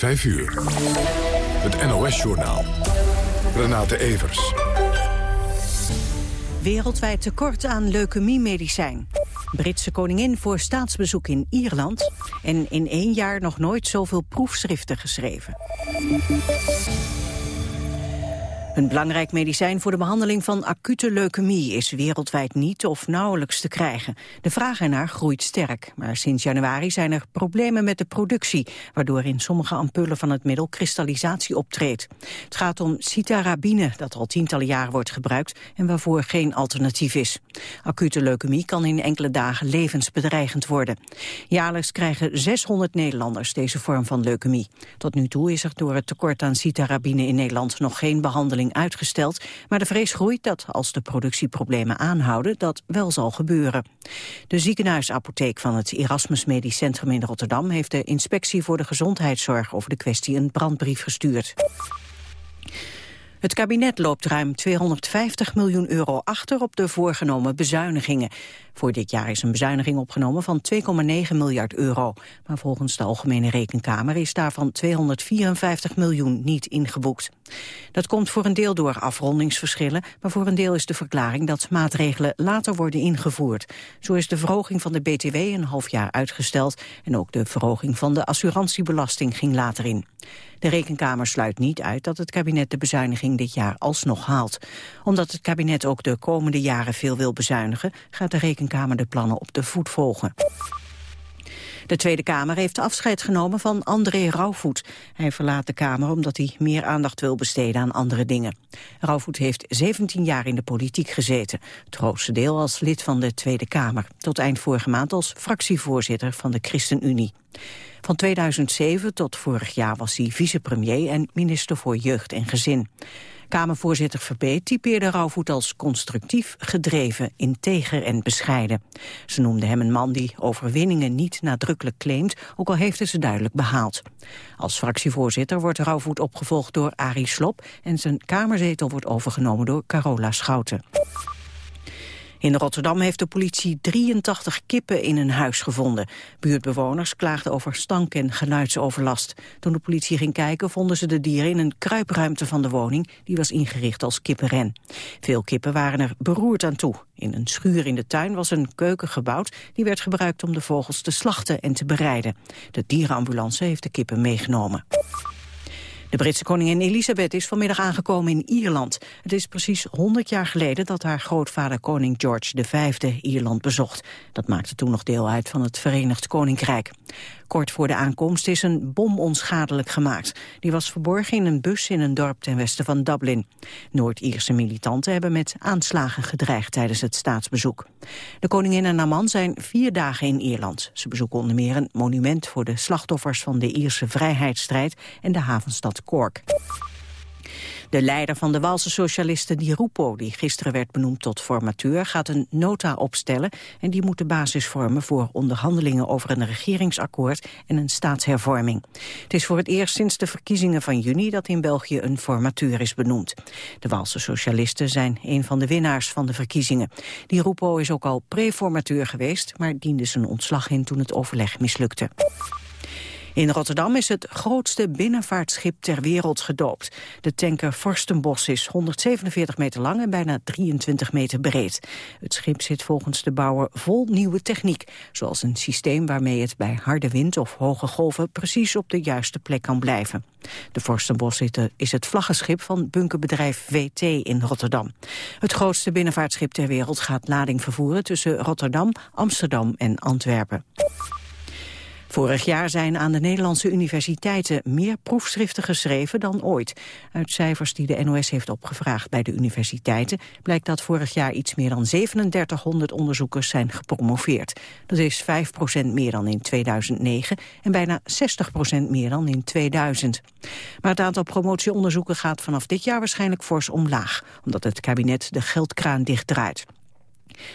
5 uur. Het NOS-journaal. Renate Evers. Wereldwijd tekort aan leukemiemedicijn. Britse koningin voor staatsbezoek in Ierland. En in één jaar nog nooit zoveel proefschriften geschreven. Een belangrijk medicijn voor de behandeling van acute leukemie is wereldwijd niet of nauwelijks te krijgen. De vraag ernaar groeit sterk, maar sinds januari zijn er problemen met de productie, waardoor in sommige ampullen van het middel kristallisatie optreedt. Het gaat om citarabine, dat al tientallen jaren wordt gebruikt en waarvoor geen alternatief is. Acute leukemie kan in enkele dagen levensbedreigend worden. Jaarlijks krijgen 600 Nederlanders deze vorm van leukemie. Tot nu toe is er door het tekort aan citarabine in Nederland nog geen behandeling uitgesteld, maar de vrees groeit dat als de productieproblemen aanhouden, dat wel zal gebeuren. De ziekenhuisapotheek van het Erasmus Medisch Centrum in Rotterdam heeft de inspectie voor de gezondheidszorg over de kwestie een brandbrief gestuurd. Het kabinet loopt ruim 250 miljoen euro achter op de voorgenomen bezuinigingen. Voor dit jaar is een bezuiniging opgenomen van 2,9 miljard euro. Maar volgens de Algemene Rekenkamer is daarvan 254 miljoen niet ingeboekt. Dat komt voor een deel door afrondingsverschillen, maar voor een deel is de verklaring dat maatregelen later worden ingevoerd. Zo is de verhoging van de BTW een half jaar uitgesteld en ook de verhoging van de assurantiebelasting ging later in. De Rekenkamer sluit niet uit dat het kabinet de bezuiniging dit jaar alsnog haalt. Omdat het kabinet ook de komende jaren veel wil bezuinigen, gaat de Rekenkamer de plannen op de voet volgen. De Tweede Kamer heeft afscheid genomen van André Rauwvoet. Hij verlaat de Kamer omdat hij meer aandacht wil besteden aan andere dingen. Rauwvoet heeft 17 jaar in de politiek gezeten. Het grootste deel als lid van de Tweede Kamer. Tot eind vorige maand als fractievoorzitter van de ChristenUnie. Van 2007 tot vorig jaar was hij vicepremier en minister voor Jeugd en Gezin. Kamervoorzitter Verbeet typeerde Rauwvoet als constructief, gedreven, integer en bescheiden. Ze noemde hem een man die overwinningen niet nadrukkelijk claimt, ook al heeft hij ze duidelijk behaald. Als fractievoorzitter wordt Rauwvoet opgevolgd door Arie Slop en zijn kamerzetel wordt overgenomen door Carola Schouten. In Rotterdam heeft de politie 83 kippen in een huis gevonden. Buurtbewoners klaagden over stank en geluidsoverlast. Toen de politie ging kijken vonden ze de dieren in een kruipruimte van de woning. Die was ingericht als kippenren. Veel kippen waren er beroerd aan toe. In een schuur in de tuin was een keuken gebouwd. Die werd gebruikt om de vogels te slachten en te bereiden. De dierenambulance heeft de kippen meegenomen. De Britse koningin Elisabeth is vanmiddag aangekomen in Ierland. Het is precies 100 jaar geleden dat haar grootvader koning George V Ierland bezocht. Dat maakte toen nog deel uit van het Verenigd Koninkrijk. Kort voor de aankomst is een bom onschadelijk gemaakt. Die was verborgen in een bus in een dorp ten westen van Dublin. Noord-Ierse militanten hebben met aanslagen gedreigd tijdens het staatsbezoek. De koningin en haar man zijn vier dagen in Ierland. Ze bezoeken onder meer een monument voor de slachtoffers van de Ierse vrijheidsstrijd en de havenstad Cork. De leider van de Waalse socialisten Di Rupo, die gisteren werd benoemd tot formateur, gaat een nota opstellen en die moet de basis vormen voor onderhandelingen over een regeringsakkoord en een staatshervorming. Het is voor het eerst sinds de verkiezingen van juni dat in België een formateur is benoemd. De Waalse socialisten zijn een van de winnaars van de verkiezingen. Di Rupo is ook al preformateur geweest, maar diende zijn ontslag in toen het overleg mislukte. In Rotterdam is het grootste binnenvaartschip ter wereld gedoopt. De tanker Forstenbos is 147 meter lang en bijna 23 meter breed. Het schip zit volgens de bouwer vol nieuwe techniek, zoals een systeem waarmee het bij harde wind of hoge golven precies op de juiste plek kan blijven. De Forstenbos is het vlaggenschip van bunkerbedrijf WT in Rotterdam. Het grootste binnenvaartschip ter wereld gaat lading vervoeren tussen Rotterdam, Amsterdam en Antwerpen. Vorig jaar zijn aan de Nederlandse universiteiten meer proefschriften geschreven dan ooit. Uit cijfers die de NOS heeft opgevraagd bij de universiteiten blijkt dat vorig jaar iets meer dan 3700 onderzoekers zijn gepromoveerd. Dat is 5% meer dan in 2009 en bijna 60% meer dan in 2000. Maar het aantal promotieonderzoeken gaat vanaf dit jaar waarschijnlijk fors omlaag, omdat het kabinet de geldkraan dichtdraait.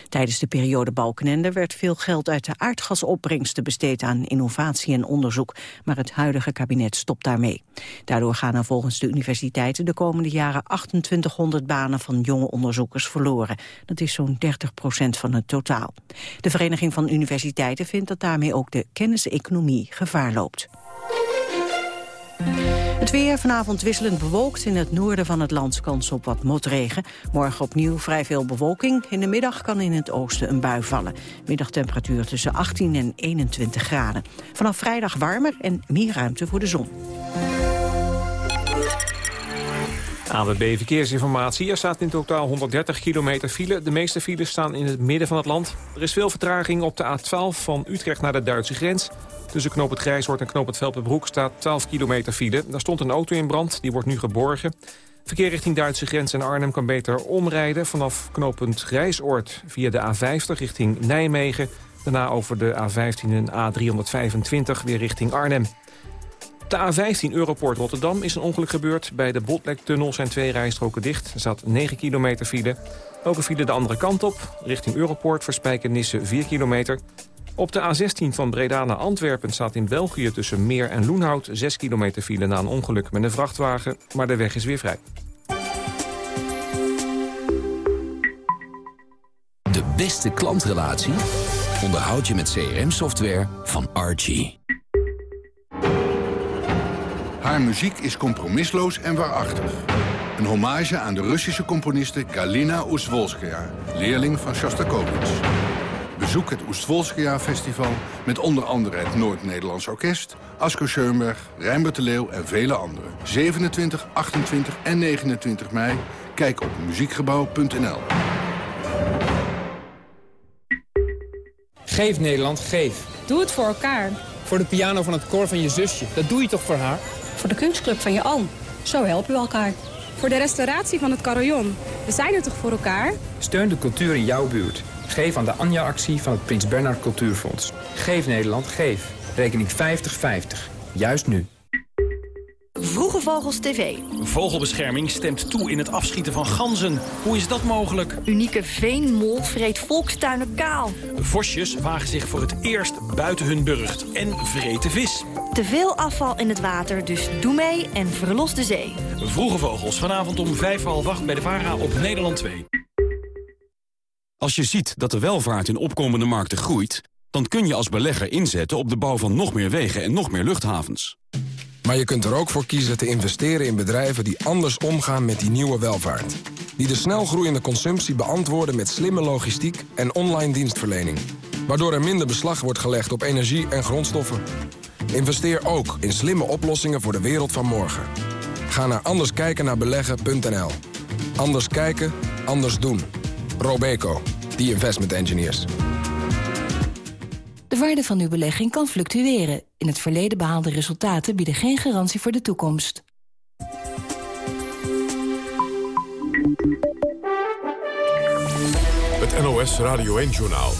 Tijdens de periode Balkenende werd veel geld uit de aardgasopbrengsten besteed aan innovatie en onderzoek, maar het huidige kabinet stopt daarmee. Daardoor gaan er volgens de universiteiten de komende jaren 2800 banen van jonge onderzoekers verloren. Dat is zo'n 30 procent van het totaal. De Vereniging van Universiteiten vindt dat daarmee ook de kenniseconomie gevaar loopt. Het weer vanavond wisselend bewolkt. In het noorden van het land kans op wat motregen. Morgen opnieuw vrij veel bewolking. In de middag kan in het oosten een bui vallen. Middagtemperatuur tussen 18 en 21 graden. Vanaf vrijdag warmer en meer ruimte voor de zon. AWB Verkeersinformatie. Er staat in totaal 130 kilometer file. De meeste files staan in het midden van het land. Er is veel vertraging op de A12 van Utrecht naar de Duitse grens. Tussen Knoop het Grijshoort en Knoop het Velpenbroek staat 12 kilometer file. Daar stond een auto in brand, die wordt nu geborgen. Verkeer richting Duitse grens en Arnhem kan beter omrijden... vanaf knooppunt Grijsoord via de A50 richting Nijmegen. Daarna over de A15 en A325 weer richting Arnhem. De A15 Europoort Rotterdam is een ongeluk gebeurd. Bij de Botlektunnel zijn twee rijstroken dicht. Er staat 9 kilometer file. Ook een file de andere kant op. Richting Europoort verspijken Nisse 4 kilometer. Op de A16 van Breda naar Antwerpen staat in België tussen Meer en Loenhout 6 kilometer file na een ongeluk met een vrachtwagen, maar de weg is weer vrij. De beste klantrelatie onderhoud je met CRM-software van Archie. Haar muziek is compromisloos en waarachtig. Een hommage aan de Russische componiste Galina Oezwolskaya, leerling van Shostakovich. Bezoek het Oestvolskaya Festival met onder andere het Noord-Nederlands Orkest... Asko Schoenberg, Rijnbert de Leeuw en vele anderen. 27, 28 en 29 mei. Kijk op muziekgebouw.nl. Geef Nederland, geef. Doe het voor elkaar. Voor de piano van het koor van je zusje. Dat doe je toch voor haar? Voor de kunstclub van je oom. Zo helpen we elkaar. Voor de restauratie van het carillon. We zijn er toch voor elkaar? Steun de cultuur in jouw buurt. Geef aan de Anja-actie van het Prins Bernhard Cultuurfonds. Geef Nederland, geef. Rekening 5050. Juist nu. Vroege Vogels TV. Vogelbescherming stemt toe in het afschieten van ganzen. Hoe is dat mogelijk? Unieke veenmol vreet volkstuinen kaal. Vosjes wagen zich voor het eerst buiten hun burcht en vreten vis. Te veel afval in het water, dus doe mee en verlos de zee. Vroege Vogels, vanavond om vijf half acht bij de VARA op Nederland 2. Als je ziet dat de welvaart in opkomende markten groeit... dan kun je als belegger inzetten op de bouw van nog meer wegen en nog meer luchthavens. Maar je kunt er ook voor kiezen te investeren in bedrijven die anders omgaan met die nieuwe welvaart. Die de snel groeiende consumptie beantwoorden met slimme logistiek en online dienstverlening. Waardoor er minder beslag wordt gelegd op energie en grondstoffen. Investeer ook in slimme oplossingen voor de wereld van morgen. Ga naar anderskijkennaarbeleggen.nl. Anders kijken, anders doen. Robeco, the investment engineers. De waarde van uw belegging kan fluctueren. In het verleden behaalde resultaten bieden geen garantie voor de toekomst. Het NOS Radio 1-journaal.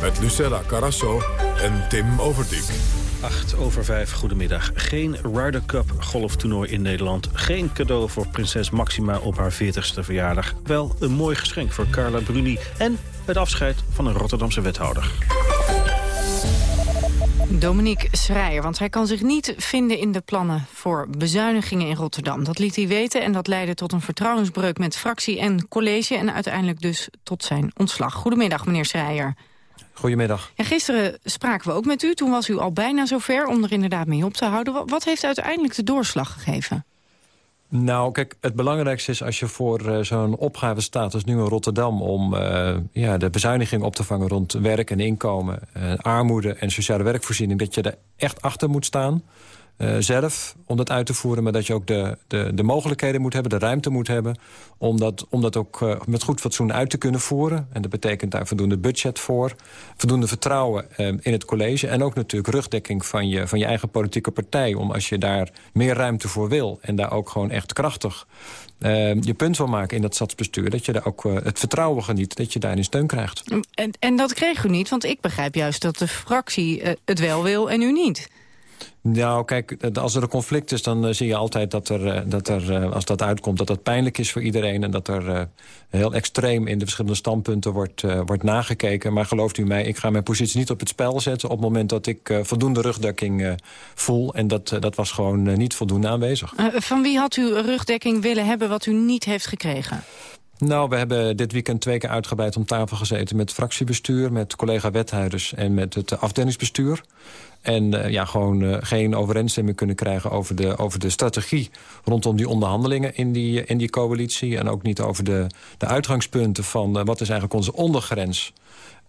Met Lucella Carasso en Tim Overdijk. 8 over 5, goedemiddag. Geen Ryder Cup golftoernooi in Nederland. Geen cadeau voor prinses Maxima op haar 40ste verjaardag. Wel een mooi geschenk voor Carla Bruni. En het afscheid van een Rotterdamse wethouder. Dominique Schreier, want hij kan zich niet vinden in de plannen voor bezuinigingen in Rotterdam. Dat liet hij weten en dat leidde tot een vertrouwensbreuk met fractie en college... en uiteindelijk dus tot zijn ontslag. Goedemiddag, meneer Schreier. Goedemiddag. En gisteren spraken we ook met u. Toen was u al bijna zover om er inderdaad mee op te houden. Wat heeft uiteindelijk de doorslag gegeven? Nou, kijk, het belangrijkste is als je voor uh, zo'n opgave staat... als nu in Rotterdam om uh, ja, de bezuiniging op te vangen... rond werk en inkomen, uh, armoede en sociale werkvoorziening... dat je er echt achter moet staan uh, zelf om dat uit te voeren... maar dat je ook de, de, de mogelijkheden moet hebben, de ruimte moet hebben... om dat, om dat ook uh, met goed fatsoen uit te kunnen voeren. En dat betekent daar voldoende budget voor. Voldoende vertrouwen uh, in het college. En ook natuurlijk rugdekking van je, van je eigen politieke partij... om als je daar meer ruimte voor wil... en daar ook gewoon echt krachtig je punt wil maken in dat stadsbestuur... dat je daar ook het vertrouwen geniet, dat je daarin steun krijgt. En, en dat kreeg u niet, want ik begrijp juist dat de fractie het wel wil en u niet. Nou, kijk, als er een conflict is, dan uh, zie je altijd dat er, uh, dat er als dat uitkomt... dat dat pijnlijk is voor iedereen en dat er heel extreem in de verschillende standpunten wordt, wordt nagekeken. Maar gelooft u mij, ik ga mijn positie niet op het spel zetten... op het moment dat ik voldoende rugdekking voel. En dat, dat was gewoon niet voldoende aanwezig. van wie had u rugdekking willen hebben wat u niet heeft gekregen? Nou, we hebben dit weekend twee keer uitgebreid om tafel gezeten... met fractiebestuur, met collega-wethouders en met het afdelingsbestuur. En uh, ja, gewoon uh, geen overeenstemming kunnen krijgen over de, over de strategie... rondom die onderhandelingen in die, in die coalitie. En ook niet over de, de uitgangspunten van uh, wat is eigenlijk onze ondergrens...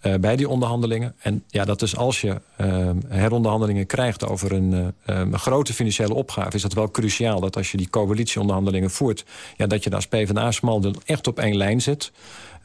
Uh, bij die onderhandelingen. En ja, dat is als je uh, heronderhandelingen krijgt over een, uh, een, grote financiële opgave... is dat wel cruciaal dat als je die coalitieonderhandelingen voert... Ja, dat je daar als PvdA-smal echt op één lijn zit...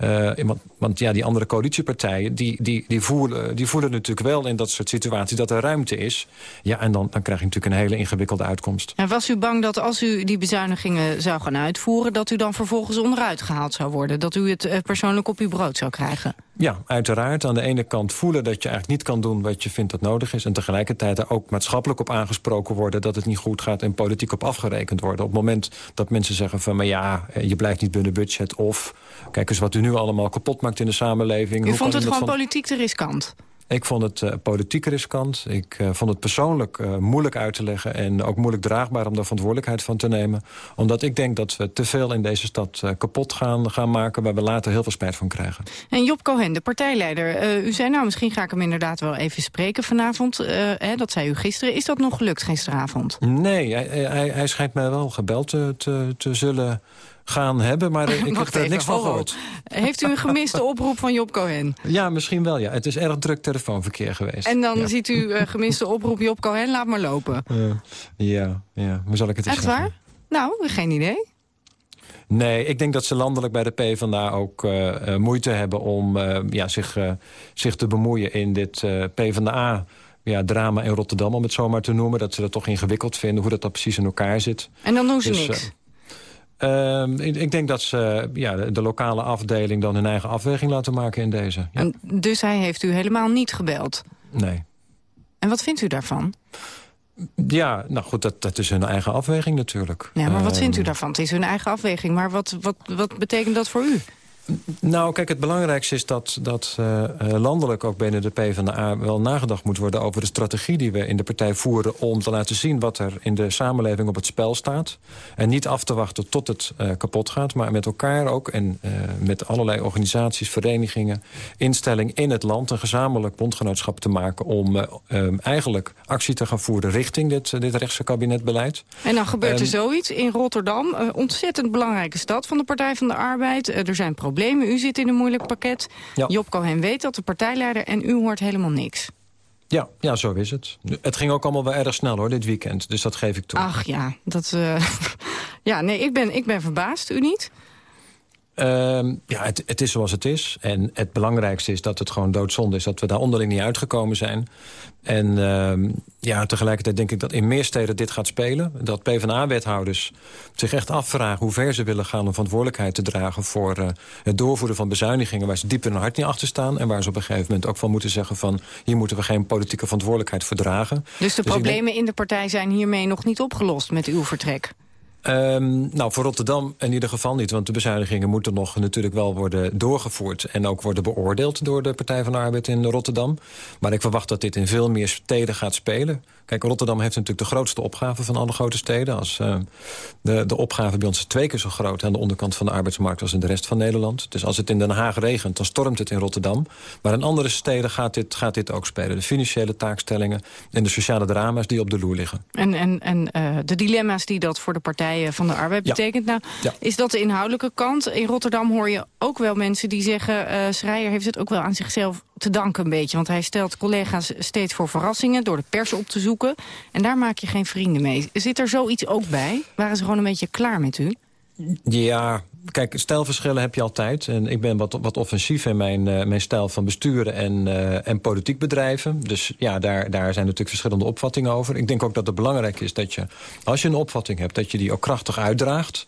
Uh, want, want, ja, die andere coalitiepartijen die, die, die, voelen, die voelen natuurlijk wel in dat soort situaties dat er ruimte is. Ja, en dan, dan krijg je natuurlijk een hele ingewikkelde uitkomst. En was u bang dat als u die bezuinigingen zou gaan uitvoeren... dat u dan vervolgens onderuit gehaald zou worden? Dat u het uh, persoonlijk op uw brood zou krijgen? Ja, uiteraard. Aan de ene kant voelen dat je eigenlijk niet kan doen wat je vindt dat nodig is. En tegelijkertijd er ook maatschappelijk op aangesproken worden... dat het niet goed gaat en politiek op afgerekend worden. Op het moment dat mensen zeggen van... maar ja, je blijft niet binnen budget of... kijk eens wat u nu allemaal kapot maakt in de samenleving. U Hoe vond het gewoon van- politiek te riskant? Ik vond het uh, politiek riskant. Ik uh, vond het persoonlijk uh, moeilijk uit te leggen... en ook moeilijk draagbaar om daar verantwoordelijkheid van te nemen. Omdat ik denk dat we te veel in deze stad kapot gaan, gaan maken... waar we later heel veel spijt van krijgen. En Job Cohen, de partijleider. u zei nou, misschien ga ik hem inderdaad wel even spreken vanavond. Hè, dat zei u gisteren. Is dat nog gelukt gisteravond? Nee, hij, hij, hij schijnt mij wel gebeld te, te, te zullen gaan hebben, maar ik heb er even, niks van ho, ho. gehoord. Heeft u een gemiste oproep van Job Cohen? Ja, misschien wel, ja. Het is erg druk telefoonverkeer geweest. En dan ja. ziet u uh, gemiste oproep Job Cohen, laat maar lopen. Uh, ja, ja. Hoe zal ik het eens Echt waar? Nou, geen idee. Nee, ik denk dat ze landelijk bij de PvdA ook uh, uh, moeite hebben om ja, zich, zich te bemoeien in dit PvdA ja, drama in Rotterdam, om het zo maar te noemen. Dat ze dat toch ingewikkeld vinden, hoe dat, dat precies in elkaar zit. En dan doen ze Dus, niks? Uh, ik, ik, denk dat ze ja, de, de, lokale afdeling dan hun eigen afweging laten maken in deze. Ja. En dus hij heeft u helemaal niet gebeld? Nee. En wat vindt u daarvan? Ja, nou goed, dat, dat is hun eigen afweging natuurlijk. Ja, maar wat vindt u daarvan? Het is hun eigen afweging, maar wat, wat, wat betekent dat voor u? Nou, kijk, het belangrijkste is dat, dat uh, landelijk ook binnen de PvdA wel nagedacht moet worden over de strategie die we in de partij voeren om te laten zien wat er in de samenleving op het spel staat. En niet af te wachten tot het uh, kapot gaat, maar met elkaar ook en met allerlei organisaties, verenigingen, instellingen in het land een gezamenlijk bondgenootschap te maken om eigenlijk actie te gaan voeren richting dit, dit rechtse kabinetbeleid. En dan gebeurt er En- zoiets in Rotterdam, een ontzettend belangrijke stad van de Partij van de Arbeid. Eh, er zijn problemen, u zit in een moeilijk pakket. Ja. Job Cohen weet dat, de partijleider, en u hoort helemaal niks. Ja, ja, zo is het. Het ging ook allemaal wel erg snel hoor, dit weekend. Dus dat geef ik toe. Ach ja, dat... eh, ja, nee, ik ben, ik ben verbaasd, u niet? Ehm, ja, het, het is zoals het is. En het belangrijkste is dat het gewoon doodzonde is... dat we daar onderling niet uitgekomen zijn. En ehm, ja, tegelijkertijd denk ik dat in meer steden dit gaat spelen. Dat PvdA-wethouders zich echt afvragen hoe ver ze willen gaan... om verantwoordelijkheid te dragen voor eh, het doorvoeren van bezuinigingen... waar ze diep in hun hart niet achter staan. En waar ze op een gegeven moment ook van moeten zeggen van... hier moeten we geen politieke verantwoordelijkheid voor dragen. Dus de denk- problemen in de partij zijn hiermee nog niet opgelost met uw vertrek? Ehm, nou, voor Rotterdam in ieder geval niet. Want de bezuinigingen moeten nog natuurlijk wel worden doorgevoerd... en ook worden beoordeeld door de Partij van de Arbeid in Rotterdam. Maar ik verwacht dat dit in veel meer steden gaat spelen. Kijk, Rotterdam heeft natuurlijk de grootste opgave van alle grote steden. Als, eh, de, de opgave bij ons is twee keer zo groot aan de onderkant van de arbeidsmarkt... als in de rest van Nederland. Dus als het in Den Haag regent, dan stormt het in Rotterdam. Maar in andere steden gaat dit, gaat dit ook spelen. De financiële taakstellingen en de sociale drama's die op de loer liggen. En, en, en eh, de dilemma's die dat voor de partijen van de arbeid Ja. betekent. Nou, Ja. is dat de inhoudelijke kant? In Rotterdam hoor je ook wel mensen die zeggen... eh Schreier heeft het ook wel aan zichzelf te danken een beetje. Want hij stelt collega's steeds voor verrassingen... door de pers op te zoeken. En daar maak je geen vrienden mee. Zit er zoiets ook bij? Waren ze gewoon een beetje klaar met u? Ja, kijk, stijlverschillen heb je altijd. En ik ben wat, wat offensief in mijn, eh, mijn stijl van besturen en, eh, en politiek bedrijven. Dus ja, daar, daar zijn natuurlijk verschillende opvattingen over. Ik denk ook dat het belangrijk is dat je, als je een opvatting hebt... dat je die ook krachtig uitdraagt.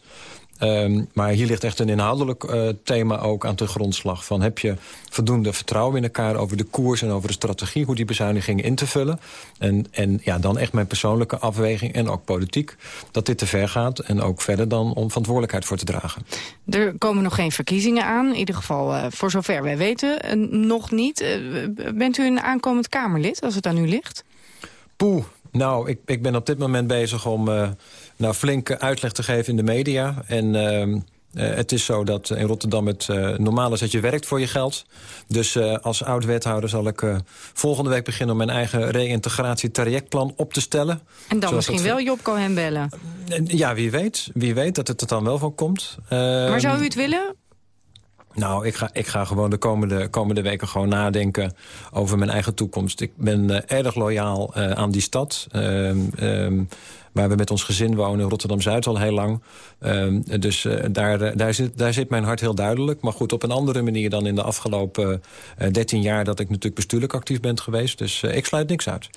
Ehm, maar hier ligt echt een inhoudelijk eh, thema ook aan de grondslag. Van heb je voldoende vertrouwen in elkaar over de koers en over de strategie... hoe die bezuinigingen in te vullen. En, en ja, dan echt mijn persoonlijke afweging en ook politiek... dat dit te ver gaat en ook verder dan om verantwoordelijkheid voor te dragen. Er komen nog geen verkiezingen aan. In ieder geval, eh, voor zover wij weten, eh, nog niet. Bent u een aankomend Kamerlid, als het aan u ligt? Poeh, nou, ik, ik ben op dit moment bezig om... eh, nou, flink uitleg te geven in de media. En ehm, Uh, het is zo dat in Rotterdam het uh, normaal is dat je werkt voor je geld. Dus uh, als oud-wethouder zal ik volgende week beginnen... om mijn eigen reïntegratie-trajectplan op te stellen. En dan misschien wel Job Cohen bellen? Ja, wie weet. Wie weet dat het er dan wel van komt. maar zou u het willen? Nou, ik ga, ik ga gewoon de komende, komende weken gewoon nadenken over mijn eigen toekomst. Ik ben uh, erg loyaal uh, aan die stad. Uh, waar we met ons gezin wonen, Rotterdam-Zuid al heel lang. dus daar, daar, zit, daar zit mijn hart heel duidelijk. Maar goed, op een andere manier dan in de afgelopen 13 jaar... dat ik natuurlijk bestuurlijk actief ben geweest. Dus ik sluit niks uit.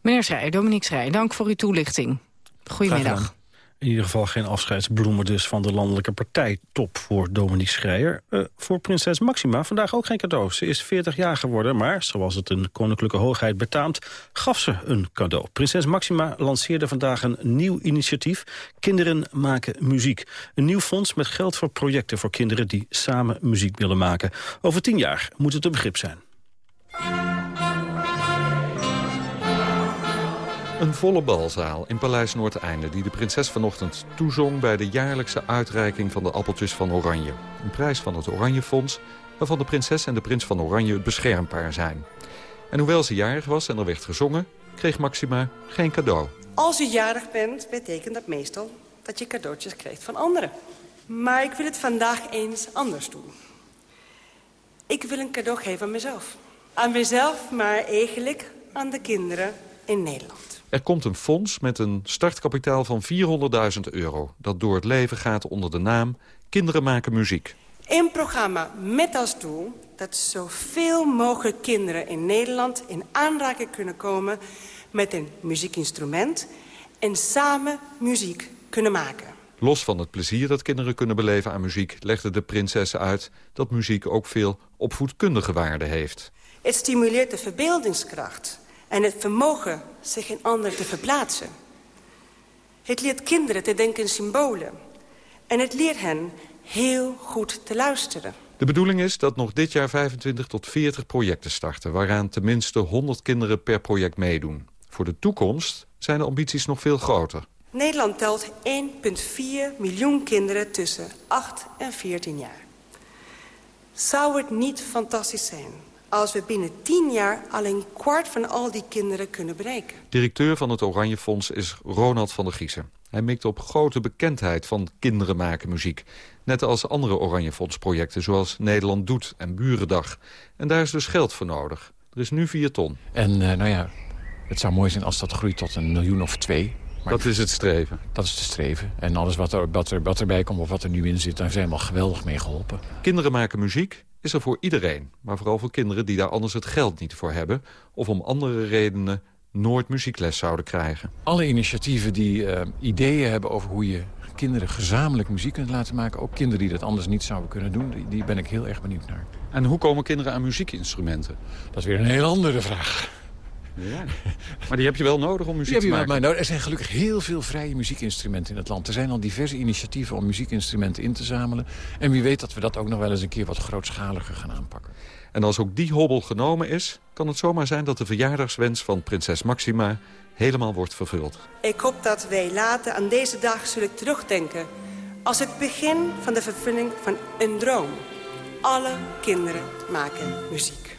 Meneer Schrij, Dominique Schrij, dank voor uw toelichting. Goedemiddag. In ieder geval geen afscheidsbloemen dus van de landelijke partijtop voor Dominique Schreier. Uh, voor prinses Maxima vandaag ook geen cadeau. Ze is 40 jaar geworden, maar zoals het een koninklijke hoogheid betaamt... gaf ze een cadeau. Prinses Maxima lanceerde vandaag een nieuw initiatief. Kinderen maken muziek. Een nieuw fonds met geld voor projecten voor kinderen... die samen muziek willen maken. Over tien jaar moet het een begrip zijn. Een volle balzaal in Paleis Noordeinde... die de prinses vanochtend toezong bij de jaarlijkse uitreiking van de appeltjes van Oranje. Een prijs van het Oranje Fonds, waarvan de prinses en de prins van Oranje het beschermpaar zijn. En hoewel ze jarig was en er werd gezongen, kreeg Maxima geen cadeau. Als je jarig bent, betekent dat meestal dat je cadeautjes krijgt van anderen. Maar ik wil het vandaag eens anders doen. Ik wil een cadeau geven aan mezelf. Aan mezelf, maar eigenlijk aan de kinderen in Nederland. Er komt een fonds met een startkapitaal van 400.000 euro... dat door het leven gaat onder de naam Kinderen maken muziek. Een programma met als doel dat zoveel mogelijk kinderen in Nederland... in aanraking kunnen komen met een muziekinstrument... en samen muziek kunnen maken. Los van het plezier dat kinderen kunnen beleven aan muziek... legde de prinses uit dat muziek ook veel opvoedkundige waarde heeft. Het stimuleert de verbeeldingskracht en het vermogen zich in anderen te verplaatsen. Het leert kinderen te denken in symbolen. En het leert hen heel goed te luisteren. De bedoeling is dat nog dit jaar 25 tot 40 projecten starten... waaraan tenminste 100 kinderen per project meedoen. Voor de toekomst zijn de ambities nog veel groter. Nederland telt 1,4 miljoen kinderen tussen 8 en 14 jaar. Zou het niet fantastisch zijn als we binnen tien jaar al een kwart van al die kinderen kunnen bereiken. Directeur van het Oranje Fonds is Ronald van der Giezen. Hij mikt op grote bekendheid van kinderen maken muziek. Net als andere Oranje Fonds projecten zoals Nederland Doet en Burendag. En daar is dus geld voor nodig. Er is nu vier ton. En uh, nou ja, het zou mooi zijn als dat groeit tot een miljoen of twee. Maar dat is het streven? Dat is het streven. En alles wat, er, wat, er, wat erbij komt of wat er nu in zit, daar zijn we al geweldig mee geholpen. Kinderen maken muziek is er voor iedereen. Maar vooral voor kinderen die daar anders het geld niet voor hebben... of om andere redenen nooit muziekles zouden krijgen. Alle initiatieven die uh, ideeën hebben over hoe je kinderen gezamenlijk muziek kunt laten maken... ook kinderen die dat anders niet zouden kunnen doen, die, die ben ik heel erg benieuwd naar. En hoe komen kinderen aan muziekinstrumenten? Dat is weer een heel andere vraag. Ja. Maar die heb je wel nodig om muziek te maken? Maar, er zijn gelukkig heel veel vrije muziekinstrumenten in het land. Er zijn al diverse initiatieven om muziekinstrumenten in te zamelen. En wie weet dat we dat ook nog wel eens een keer wat grootschaliger gaan aanpakken. En als ook die hobbel genomen is, kan het zomaar zijn dat de verjaardagswens van prinses Maxima helemaal wordt vervuld. Ik hoop dat wij later aan deze dag zullen terugdenken als het begin van de vervulling van een droom. Alle kinderen maken muziek.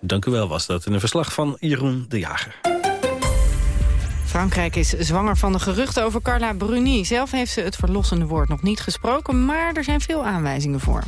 Dank u wel, was dat. In een verslag van Jeroen de Jager. Frankrijk is zwanger van de geruchten over Carla Bruni. Zelf heeft ze het verlossende woord nog niet gesproken... maar er zijn veel aanwijzingen voor.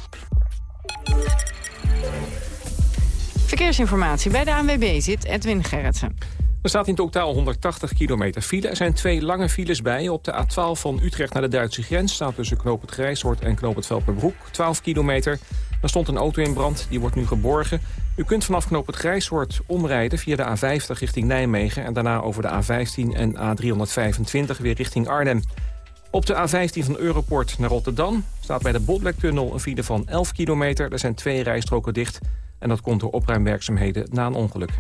Verkeersinformatie. Bij de ANWB zit Edwin Gerritsen. Er staat in totaal 180 kilometer file. Er zijn twee lange files bij. Op de A12 van Utrecht naar de Duitse grens... staat tussen Knoop het Grijshoort en Knoop het Velperbroek 12 kilometer. Er stond een auto in brand, die wordt nu geborgen. U kunt vanaf Knoop het Grijshoort omrijden via de A50 richting Nijmegen... en daarna over de A15 en A325 weer richting Arnhem. Op de A15 van Europort naar Rotterdam staat bij de Botlektunnel een file van 11 kilometer. Er zijn twee rijstroken dicht en dat komt door opruimwerkzaamheden na een ongeluk.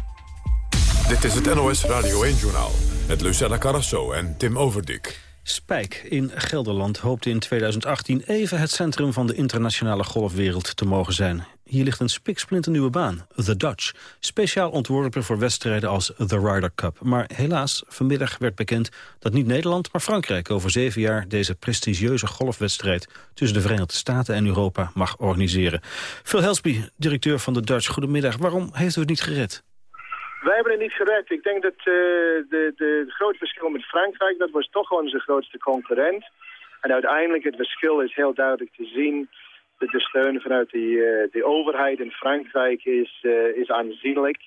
Dit is het NOS Radio 1-journaal met Lucella Carrasso en Tim Overdik. Spijk in Gelderland hoopte in 2018 even het centrum van de internationale golfwereld te mogen zijn. Hier ligt een spiksplinternieuwe baan, The Dutch. Speciaal ontworpen voor wedstrijden als de Ryder Cup. Maar helaas, vanmiddag werd bekend dat niet Nederland, maar Frankrijk... over zeven jaar deze prestigieuze golfwedstrijd... tussen de Verenigde Staten en Europa mag organiseren. Phil Helsby, directeur van The Dutch, goedemiddag. Waarom heeft u het niet gered? Wij hebben het niet gered. Ik denk dat uh, de, de, het grote verschil met Frankrijk... dat was toch onze grootste concurrent. En uiteindelijk het verschil is heel duidelijk te zien de, de steun vanuit die, uh, de overheid in Frankrijk is, uh, is aanzienlijk.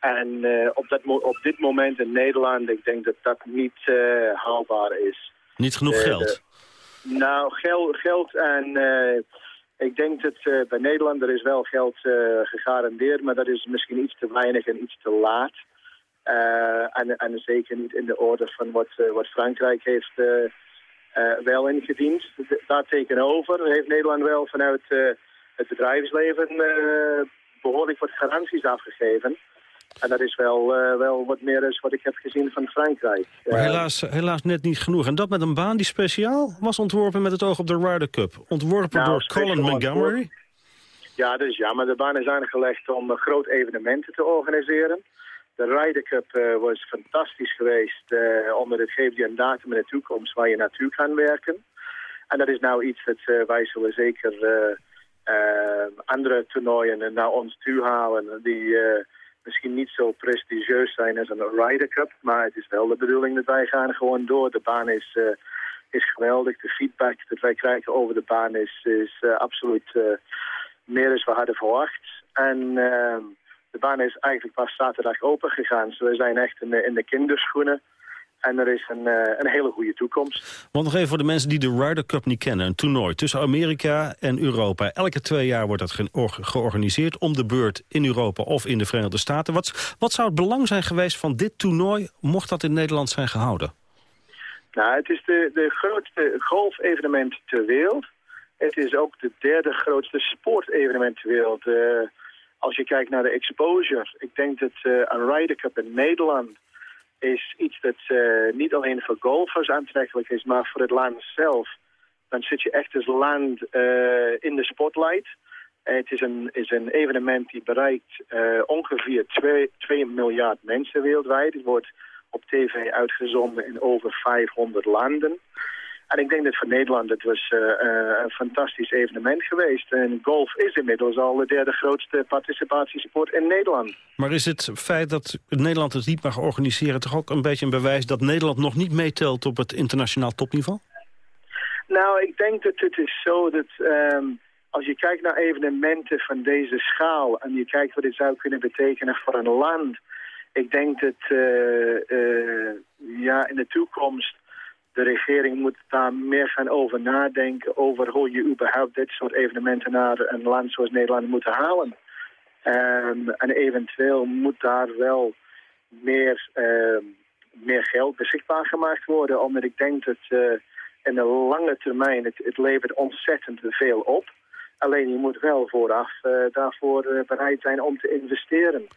En op, dat op dit moment in Nederland, ik denk dat dat niet haalbaar is. Niet genoeg geld? De, nou, geld, geld en ik denk dat bij Nederland er is wel geld gegarandeerd, maar dat is misschien iets te weinig en iets te laat. en, en zeker niet in de orde van wat, wat Frankrijk heeft uh, wel ingediend. Daar tegenover heeft Nederland wel vanuit uh, het bedrijfsleven uh, behoorlijk wat garanties afgegeven. En dat is wel, wel wat meer is wat ik heb gezien van Frankrijk. Maar helaas, helaas net niet genoeg. En dat met een baan die speciaal was ontworpen met het oog op de Ryder Cup. Ontworpen nou, door Colin Montgomery. Ja, dat is jammer. De baan is aangelegd om groot evenementen te organiseren. De Ryder Cup uh, was fantastisch geweest, uh, omdat het geeft je een datum in de toekomst waar je naartoe kan werken. En dat is nou iets dat uh, wij zullen zeker andere toernooien naar ons toe halen die misschien niet zo prestigieus zijn als een Ryder Cup. Maar het is wel de bedoeling dat wij gaan gewoon door. De baan is, is geweldig. De feedback dat wij krijgen over de baan is, is absoluut meer dan we hadden verwacht. En de baan is eigenlijk pas zaterdag open gegaan. Dus we zijn echt in de, in de kinderschoenen. En er is een, uh, een hele goede toekomst. Want nog even voor de mensen die de Ryder Cup niet kennen. Een toernooi tussen Amerika en Europa. Elke twee jaar wordt dat ge georganiseerd om de beurt in Europa of in de Verenigde Staten. Wat, wat zou het belang zijn geweest van dit toernooi mocht dat in Nederland zijn gehouden? Nou, het is de, de grootste golfevenement ter wereld. Het is ook de derde grootste sportevenement ter wereld. Uh, als je kijkt naar de exposure, ik denk dat uh, een Ryder Cup in Nederland is iets dat uh, niet alleen voor golfers aantrekkelijk is, maar voor het land zelf. Dan zit je echt als land uh, in de spotlight. het is een, is een evenement die bereikt ongeveer 2 miljard mensen wereldwijd. Het wordt op tv uitgezonden in over 500 landen. En ik denk dat voor Nederland het was uh, een fantastisch evenement geweest. En golf is inmiddels al de derde grootste participatiesport in Nederland. Maar is het feit dat Nederland het niet mag organiseren... toch ook een beetje een bewijs dat Nederland nog niet meetelt op het internationaal topniveau? Nou, ik denk dat het is zo dat... Um, als je kijkt naar evenementen van deze schaal... en je kijkt wat dit zou kunnen betekenen voor een land... ik denk dat uh, uh, ja, in de toekomst de regering moet daar meer gaan over nadenken... over hoe je überhaupt dit soort evenementen naar een land zoals Nederland moet halen. Um, en eventueel moet daar wel meer, uh, meer geld beschikbaar gemaakt worden. Omdat ik denk dat uh, in de lange termijn het, het levert ontzettend veel op. Alleen je moet wel vooraf uh, daarvoor uh, bereid zijn om te investeren.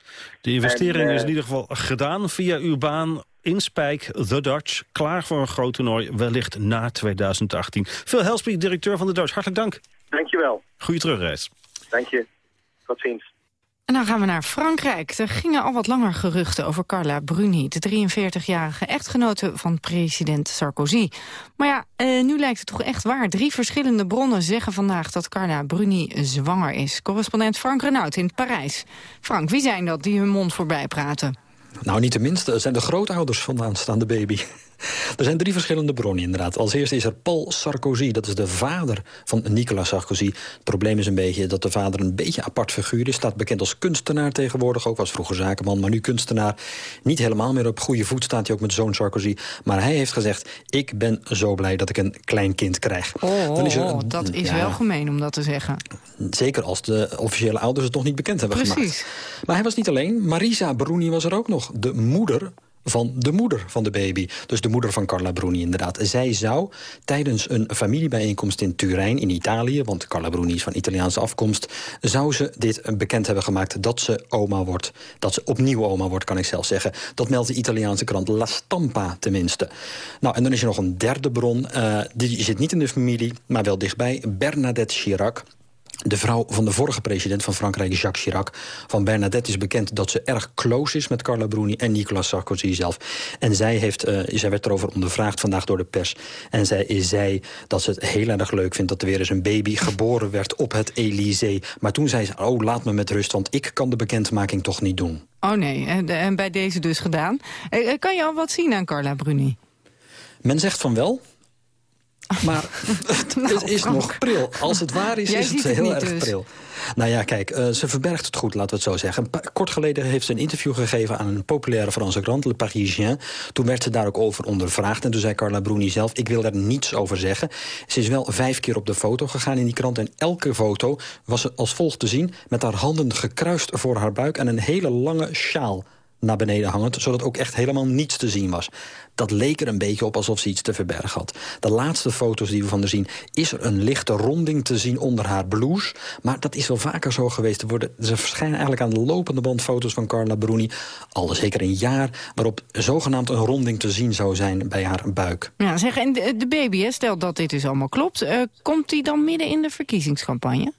De investering en, is in ieder geval gedaan via uw baan in Spijk, The Dutch. Klaar voor een groot toernooi, wellicht na 2018. Phil Helsby, directeur van The Dutch, hartelijk dank. Dankjewel. Goeie terugreis. Dank je. Tot ziens. En dan gaan we naar Frankrijk. Er gingen al wat langer geruchten over Carla Bruni... de 43-jarige echtgenote van president Sarkozy. Maar ja, eh, nu lijkt het toch echt waar. Drie verschillende bronnen zeggen vandaag dat Carla Bruni zwanger is. Correspondent Frank Renaud in Parijs. Frank, wie zijn dat die hun mond voorbij praten? Nou, niet tenminste. Het zijn de grootouders van de aanstaande baby. Er zijn drie verschillende bronnen inderdaad. Als eerste is er Paul Sarkozy, dat is de vader van Nicolas Sarkozy. Het probleem is een beetje dat de vader een beetje apart figuur is. Staat bekend als kunstenaar tegenwoordig ook. Was vroeger zakenman, maar nu kunstenaar. Niet helemaal meer op goede voet staat hij ook met zoon Sarkozy. Maar hij heeft gezegd, ik ben zo blij dat ik een klein kind krijg. Oh, Dan is er een, dat is ja, wel gemeen om dat te zeggen. Zeker als de officiële ouders het nog niet bekend hebben Precies. gemaakt. Maar hij was niet alleen. Marisa Bruni was er ook nog. De moeder van de moeder van de baby. Dus de moeder van Carla Bruni inderdaad. Zij zou tijdens een familiebijeenkomst in Turijn in Italië... want Carla Bruni is van Italiaanse afkomst... zou ze dit bekend hebben gemaakt dat ze oma wordt. Dat ze opnieuw oma wordt, kan ik zelf zeggen. Dat meldt de Italiaanse krant La Stampa tenminste. Nou, en dan is er nog een derde bron. Uh, die zit niet in de familie, maar wel dichtbij. Bernadette Chirac De vrouw van de vorige president van Frankrijk, Jacques Chirac, van Bernadette, is bekend dat ze erg close is met Carla Bruni en Nicolas Sarkozy zelf. En zij, heeft, uh, zij werd erover ondervraagd vandaag door de pers. En zij zei dat ze het heel erg leuk vindt dat er weer eens een baby geboren werd op het Elysée. Maar toen zei ze, oh laat me met rust, want ik kan de bekendmaking toch niet doen. Oh nee, en, en bij deze dus gedaan. Eh, kan je al wat zien aan Carla Bruni? Men zegt van wel. Maar het nou, is nog pril. Als het waar is, is het, heel erg dus. pril. Nou ja, kijk, uh, ze verbergt het goed, laten we het zo zeggen. Kort geleden heeft ze een interview gegeven aan een populaire Franse krant, Le Parisien. Toen werd ze daar ook over ondervraagd. En toen zei Carla Bruni zelf, ik wil daar niets over zeggen. Ze is wel vijf keer op de foto gegaan in die krant. En elke foto was ze als volgt te zien... met haar handen gekruist voor haar buik en een hele lange sjaal naar beneden hangend... zodat ook echt helemaal niets te zien was. Dat leek er een beetje op alsof ze iets te verbergen had. De laatste foto's die we van haar zien... is er een lichte ronding te zien onder haar blouse. Maar dat is wel vaker zo geweest. Er worden, ze verschijnen eigenlijk aan de lopende band foto's van Carla Bruni... al zeker een jaar waarop zogenaamd een ronding te zien zou zijn bij haar buik. Ja, zeg, en de, baby, hè, stel dat dit dus allemaal klopt... Uh, komt die dan midden in de verkiezingscampagne?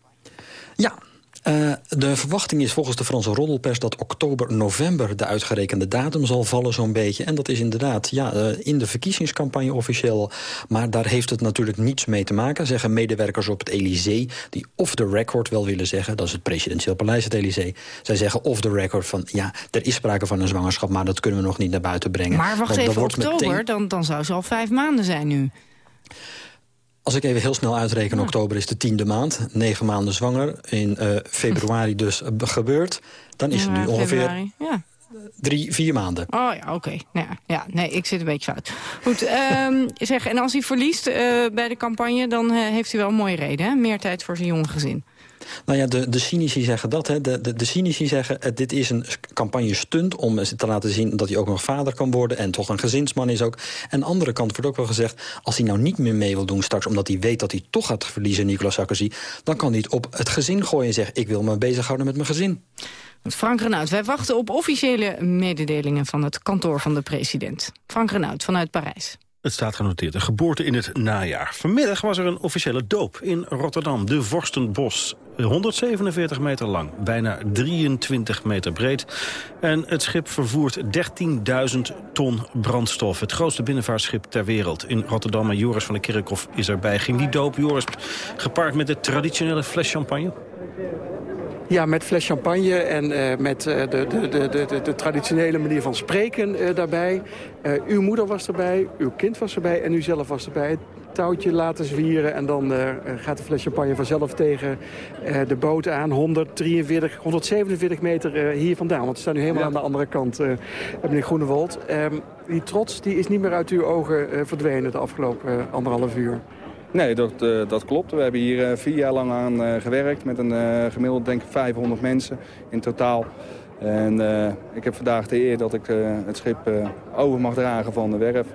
Ja, uh, de verwachting is volgens de Franse roddelpers dat oktober-november de uitgerekende datum zal vallen zo'n beetje. En dat is inderdaad ja, uh, in de verkiezingscampagne officieel. Maar daar heeft het natuurlijk niets mee te maken, zeggen medewerkers op het Elysée... die off the record wel willen zeggen, dat is het presidentieel paleis het Elysée... zij zeggen off the record van ja, er is sprake van een zwangerschap... maar dat kunnen we nog niet naar buiten brengen. Maar wacht even, oktober, dan, dan zou ze al vijf maanden zijn nu. Als ik even heel snel uitreken, oktober is de tiende maand. Negen maanden zwanger. In uh, februari dus gebeurd. Dan is het nu ongeveer... Ja. Drie, vier maanden. Oh ja, oké. Nou ja, ja, nee, ik zit een beetje fout. Goed, um, zeg, en als hij verliest uh, bij de campagne... dan uh, heeft hij wel een mooie reden, hè? Meer tijd voor zijn jonge gezin. Nou ja, de, de cynici zeggen dat. Hè. De, de, de cynici zeggen, uh, dit is een campagne stunt... om te laten zien dat hij ook nog vader kan worden... en toch een gezinsman is ook. En de andere kant wordt ook wel gezegd... als hij nou niet meer mee wil doen straks... omdat hij weet dat hij toch gaat verliezen, Nicolas Sarkozy... dan kan hij het op het gezin gooien en zeggen... ik wil me bezighouden met mijn gezin. Frank Renaud, wij wachten op officiële mededelingen... van het kantoor van de president. Frank Renaud vanuit Parijs. Het staat genoteerd, een geboorte in het najaar. Vanmiddag was er een officiële doop in Rotterdam, de Vorstenbos. 147 meter lang, bijna 23 meter breed. En het schip vervoert 13.000 ton brandstof. Het grootste binnenvaartschip ter wereld in Rotterdam. En Joris van der Kerkhof is erbij. Ging die doop, Joris, gepaard met de traditionele fles champagne? Ja, met fles champagne en uh, met uh, de, de, de, de, de, traditionele manier van spreken uh, daarbij. uw moeder was erbij, uw kind was erbij en u zelf was erbij. Het touwtje laten zwieren en dan gaat de fles champagne vanzelf tegen de boot aan. 143, 147 meter hier vandaan, want we staan nu helemaal ja. aan de andere kant, meneer Groenewold. Um, die trots die is niet meer uit uw ogen verdwenen de afgelopen anderhalf uur. Nee, dat, uh, dat klopt. We hebben hier uh, vier jaar lang aan uh, gewerkt met een gemiddeld denk ik 500 mensen in totaal. En ik heb vandaag de eer dat ik het schip over mag dragen van de werf.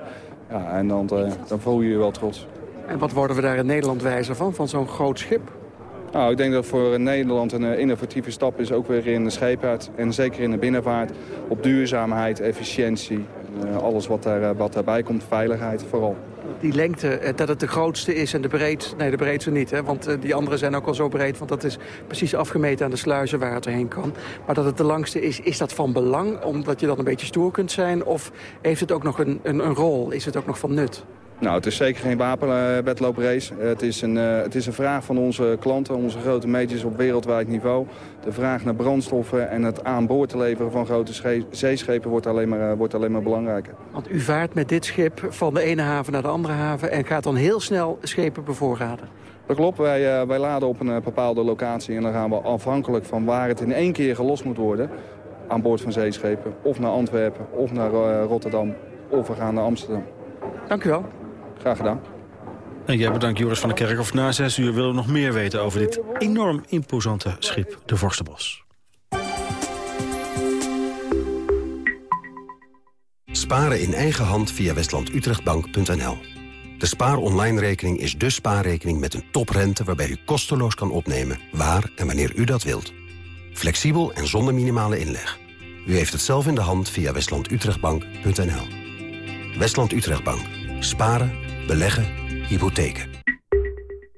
Ja, en dan, dan voel je je wel trots. En wat worden we daar in Nederland wijzer van, van zo'n groot schip? Nou, ik denk dat voor Nederland een innovatieve stap is, ook weer in de scheepvaart. En zeker in de binnenvaart, op duurzaamheid, efficiëntie. alles wat, daar, wat daarbij komt, veiligheid vooral die lengte, eh, dat het de grootste is en de breedste... Nee, de breedste niet, hè, want eh, die andere zijn ook al zo breed... want dat is precies afgemeten aan de sluizen waar het heen kan. Maar dat het de langste is, is dat van belang? Omdat je dan een beetje stoer kunt zijn? Of heeft het ook nog een, een, een rol? Is het ook nog van nut? Nou, het is zeker geen wapenwedlooprace. Het is, een, uh, het is een vraag van onze klanten, onze grote majors op wereldwijd niveau. De vraag naar brandstoffen en het aan boord te leveren van grote zeeschepen wordt alleen, maar, uh, wordt alleen maar belangrijker. Want u vaart met dit schip van de ene haven naar de andere haven en gaat dan heel snel schepen bevoorraden. Dat klopt, wij, uh, wij laden op een bepaalde locatie en dan gaan we afhankelijk van waar het in één keer gelost moet worden... aan boord van zeeschepen, of naar Antwerpen, of naar Rotterdam, of we gaan naar Amsterdam. Dank u wel. Graag gedaan. En jij bedankt Joris van der Kerkhof. Na zes uur willen we nog meer weten over dit enorm imposante schip, de Vorstenbos. Sparen in eigen hand via westlandutrechtbank.nl. De Spaar Online rekening is de spaarrekening met een toprente... waarbij u kosteloos kan opnemen waar en wanneer u dat wilt. Flexibel en zonder minimale inleg. U heeft het zelf in de hand via westlandutrechtbank.nl. Westland Utrechtbank. Sparen, beleggen, hypotheken.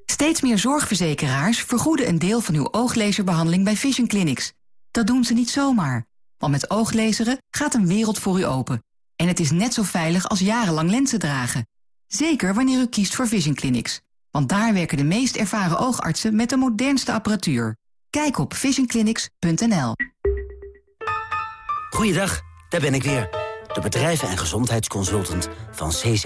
Steeds meer zorgverzekeraars vergoeden een deel van uw ooglezerbehandeling bij Vision Clinics. Dat doen ze niet zomaar. Want met ooglezeren gaat een wereld voor u open. En het is net zo veilig als jarenlang lenzen dragen. Zeker wanneer u kiest voor Vision Clinics. Want daar werken de meest ervaren oogartsen met de modernste apparatuur. Kijk op visionclinics.nl. Goeiedag, daar ben ik weer. De bedrijven- en gezondheidsconsultant van CZ.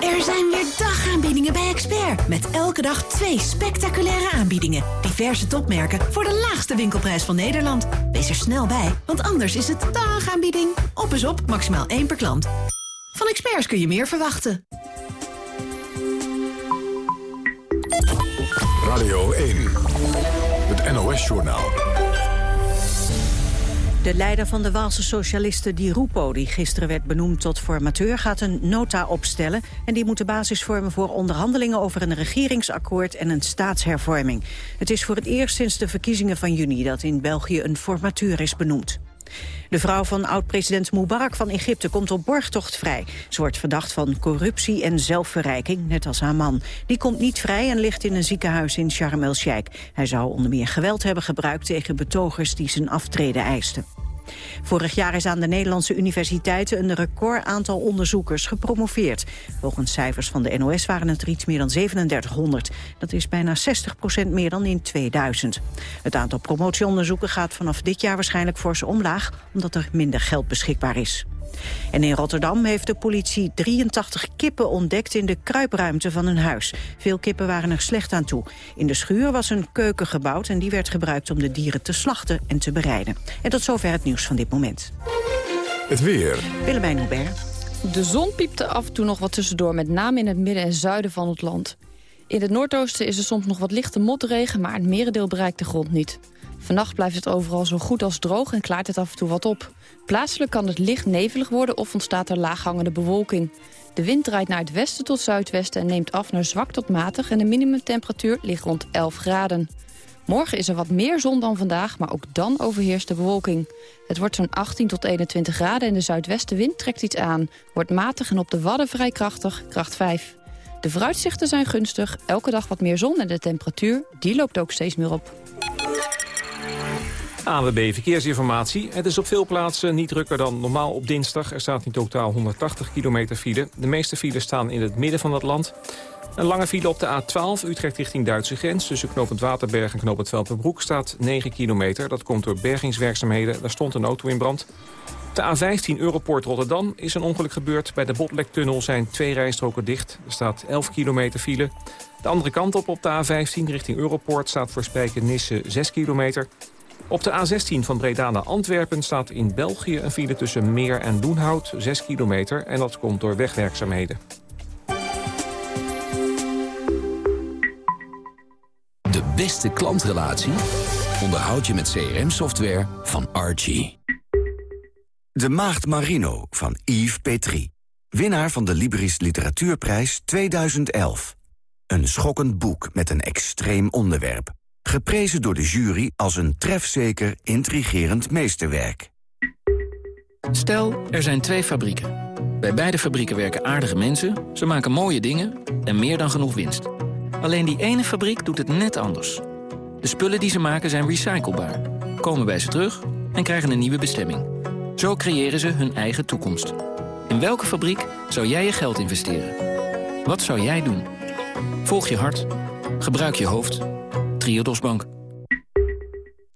Er zijn weer dagaanbiedingen bij Expert. Met elke dag twee spectaculaire aanbiedingen. Diverse topmerken voor de laagste winkelprijs van Nederland. Wees er snel bij, want anders is het dagaanbieding. Op is op, maximaal één per klant. Van Experts kun je meer verwachten. Radio 1, het NOS-journaal. De leider van de Waalse socialisten Di Rupo, die gisteren werd benoemd tot formateur, gaat een nota opstellen. En die moet de basis vormen voor onderhandelingen over een regeringsakkoord en een staatshervorming. Het is voor het eerst sinds de verkiezingen van juni dat in België een formateur is benoemd. De vrouw van oud-president Mubarak van Egypte komt op borgtocht vrij. Ze wordt verdacht van corruptie en zelfverrijking, net als haar man. Die komt niet vrij en ligt in een ziekenhuis in Sharm el-Sheikh. Hij zou onder meer geweld hebben gebruikt tegen betogers die zijn aftreden eisten. Vorig jaar is aan de Nederlandse universiteiten een record aantal onderzoekers gepromoveerd. Volgens cijfers van de NOS waren het er iets meer dan 3700. Dat is bijna 60% meer dan in 2000. Het aantal promotieonderzoeken gaat vanaf dit jaar waarschijnlijk fors omlaag... omdat er minder geld beschikbaar is. En in Rotterdam heeft de politie 83 kippen ontdekt in de kruipruimte van een huis. Veel kippen waren er slecht aan toe. In de schuur was een keuken gebouwd en die werd gebruikt om de dieren te slachten en te bereiden. En tot zover het nieuws van dit moment. Het weer. Willemijn Hubert. De zon piepte af en toe nog wat tussendoor, met name in het midden en zuiden van het land. In het noordoosten is er soms nog wat lichte motregen, maar het merendeel bereikt de grond niet. Vannacht blijft het overal zo goed als droog en klaart het af en toe wat op. Plaatselijk kan het licht nevelig worden of ontstaat er laaghangende bewolking. De wind draait naar het westen tot zuidwesten en neemt af naar zwak tot matig... en de minimumtemperatuur ligt rond 11 graden. Morgen is er wat meer zon dan vandaag, maar ook dan overheerst de bewolking. Het wordt zo'n 18 tot 21 graden en de zuidwestenwind trekt iets aan. Wordt matig en op de Wadden vrij krachtig, kracht 5. De vooruitzichten zijn gunstig, elke dag wat meer zon en de temperatuur die loopt ook steeds meer op. ANWB Verkeersinformatie. Het is op veel plaatsen niet drukker dan normaal op dinsdag. Er staat in totaal 180 kilometer file. De meeste files staan in het midden van het land. Een lange file op de A12, Utrecht richting Duitse grens. Tussen knooppunt Waterberg en knooppunt Velperbroek staat 9 kilometer. Dat komt door bergingswerkzaamheden. Daar stond een auto in brand. De A15 Europoort Rotterdam is een ongeluk gebeurd. Bij de Botlektunnel zijn twee rijstroken dicht. Er staat 11 kilometer file. De andere kant op op de A15 richting Europoort staat voor Spijkenisse 6 kilometer. Op de A16 van Breda naar Antwerpen staat in België een file tussen Meer en Doenhout, 6 kilometer. En dat komt door wegwerkzaamheden. De beste klantrelatie onderhoud je met CRM-software van Archie. De Maagd Marino van Yves Petrie. Winnaar van de Libris Literatuurprijs 2011. Een schokkend boek met een extreem onderwerp. Geprezen door de jury als een trefzeker, intrigerend meesterwerk. Stel, er zijn twee fabrieken. Bij beide fabrieken werken aardige mensen, ze maken mooie dingen en meer dan genoeg winst. Alleen die ene fabriek doet het net anders. De spullen die ze maken zijn recyclebaar, komen bij ze terug en krijgen een nieuwe bestemming. Zo creëren ze hun eigen toekomst. In welke fabriek zou jij je geld investeren? Wat zou jij doen? Volg je hart. Gebruik je hoofd. Triodos Bank.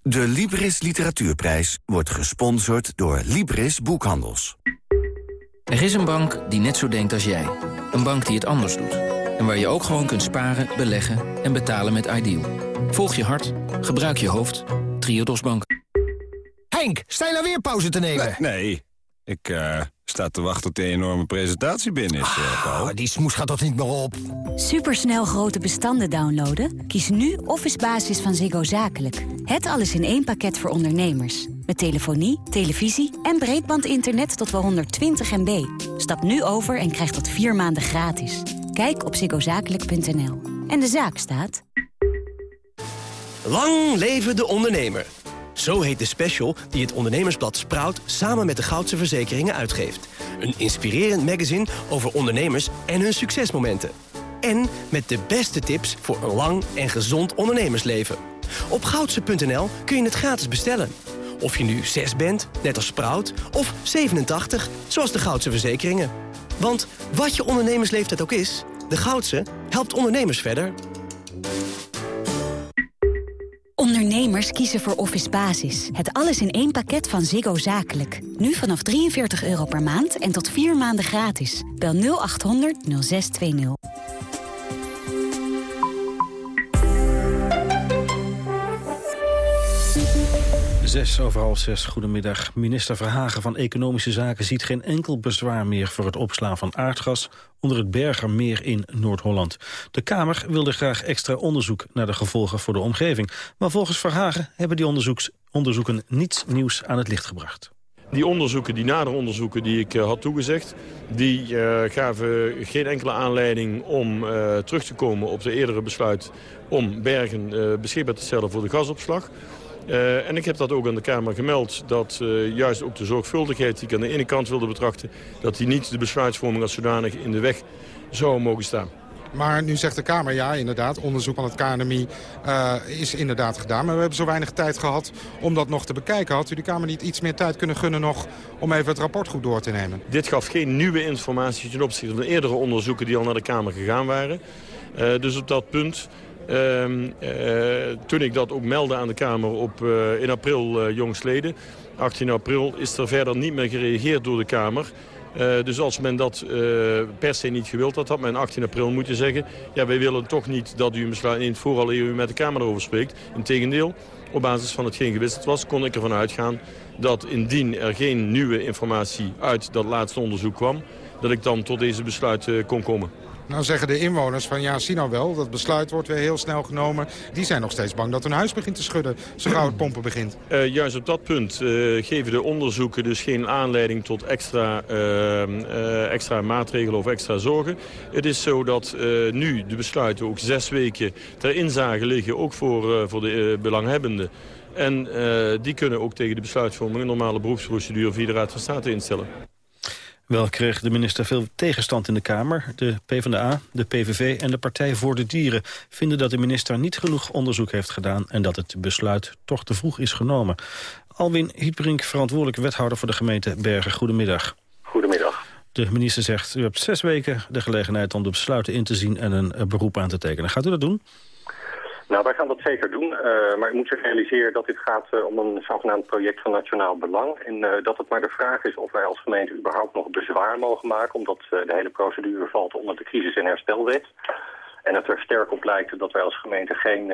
De Libris Literatuurprijs wordt gesponsord door Libris Boekhandels. Er is een bank die net zo denkt als jij. Een bank die het anders doet. En waar je ook gewoon kunt sparen, beleggen en betalen met Ideal. Volg je hart. Gebruik je hoofd. Triodos Bank. Henk, sta je nou weer pauze te nemen? Nee, ik uh, Staat te wachten tot de enorme presentatie binnen is, uh, Paul. die smoes gaat toch niet meer op? Supersnel grote bestanden downloaden? Kies nu Office Basis van Ziggo Zakelijk. Het alles in één pakket voor ondernemers. Met telefonie, televisie en breedbandinternet tot wel 120 MB. Stap nu over en krijg dat vier maanden gratis. Kijk op ziggozakelijk.nl. En de zaak staat... Lang leven de ondernemer. Zo heet de special die het ondernemersblad Sprout samen met de Goudse Verzekeringen uitgeeft. Een inspirerend magazine over ondernemers en hun succesmomenten. En met de beste tips voor een lang en gezond ondernemersleven. Op goudse.nl kun je het gratis bestellen. Of je nu 6 bent, net als Sprout, of 87, zoals de Goudse Verzekeringen. Want wat je ondernemersleeftijd ook is, de Goudse helpt ondernemers verder. Ondernemers kiezen voor Office Basis. Het alles in één pakket van Ziggo Zakelijk. Nu vanaf 43 euro per maand en tot 4 maanden gratis. Bel 0800 0620. Zes over half zes, goedemiddag. Minister Verhagen van Economische Zaken ziet geen enkel bezwaar meer... voor het opslaan van aardgas onder het Bergermeer in Noord-Holland. De Kamer wilde graag extra onderzoek naar de gevolgen voor de omgeving. Maar volgens Verhagen hebben die onderzoeken niets nieuws aan het licht gebracht. Die onderzoeken, die nadere onderzoeken die ik uh, had toegezegd... die uh, gaven geen enkele aanleiding om uh, terug te komen op de eerdere besluit... om Bergen beschikbaar te stellen voor de gasopslag. Uh, en ik heb dat ook aan de Kamer gemeld, dat uh, juist ook de zorgvuldigheid die ik aan de ene kant wilde betrachten, dat die niet de besluitvorming als zodanig in de weg zou mogen staan. Maar nu zegt de Kamer, ja inderdaad, onderzoek van het KNMI uh, is inderdaad gedaan. Maar we hebben zo weinig tijd gehad om dat nog te bekijken. Had u de Kamer niet iets meer tijd kunnen gunnen nog om even het rapport goed door te nemen? Dit gaf geen nieuwe informatie ten opzichte van de eerdere onderzoeken die al naar de Kamer gegaan waren. dus op dat punt toen ik dat ook meldde aan de Kamer op, uh, in april uh, jongstleden, 18 april, is er verder niet meer gereageerd door de Kamer. dus als men dat per se niet gewild had, had men 18 april moeten zeggen... ja, wij willen toch niet dat u een besluit neemt vooral eer u met de Kamer erover spreekt. Integendeel, op basis van hetgeen gewisseld was, kon ik ervan uitgaan... dat indien er geen nieuwe informatie uit dat laatste onderzoek kwam... dat ik dan tot deze besluit kon komen. Nou zeggen de inwoners van ja, zie nou wel, dat besluit wordt weer heel snel genomen. Die zijn nog steeds bang dat hun huis begint te schudden, zo gauw het pompen begint. Uh, juist op dat punt uh, geven de onderzoeken dus geen aanleiding tot extra, uh, extra maatregelen of extra zorgen. Het is zo dat nu de besluiten ook zes weken ter inzage liggen, ook voor, voor de belanghebbenden. En die kunnen ook tegen de besluitvorming een normale beroepsprocedure via de Raad van State instellen. Wel kreeg de minister veel tegenstand in de Kamer. De PvdA, de PVV en de Partij voor de Dieren vinden dat de minister niet genoeg onderzoek heeft gedaan... en dat het besluit toch te vroeg is genomen. Alwin Hietbrink, verantwoordelijk wethouder voor de gemeente Bergen. Goedemiddag. Goedemiddag. De minister zegt, u hebt zes weken de gelegenheid om de besluiten in te zien... en een beroep aan te tekenen. Gaat u dat doen? Nou, wij gaan dat zeker doen. Uh, maar u moet zich realiseren dat dit gaat uh, om een zogenaamd project van nationaal belang. En uh, dat het maar de vraag is of wij als gemeente überhaupt nog bezwaar mogen maken. Omdat de hele procedure valt onder de crisis- en herstelwet. En het er sterk op lijkt dat wij als gemeente geen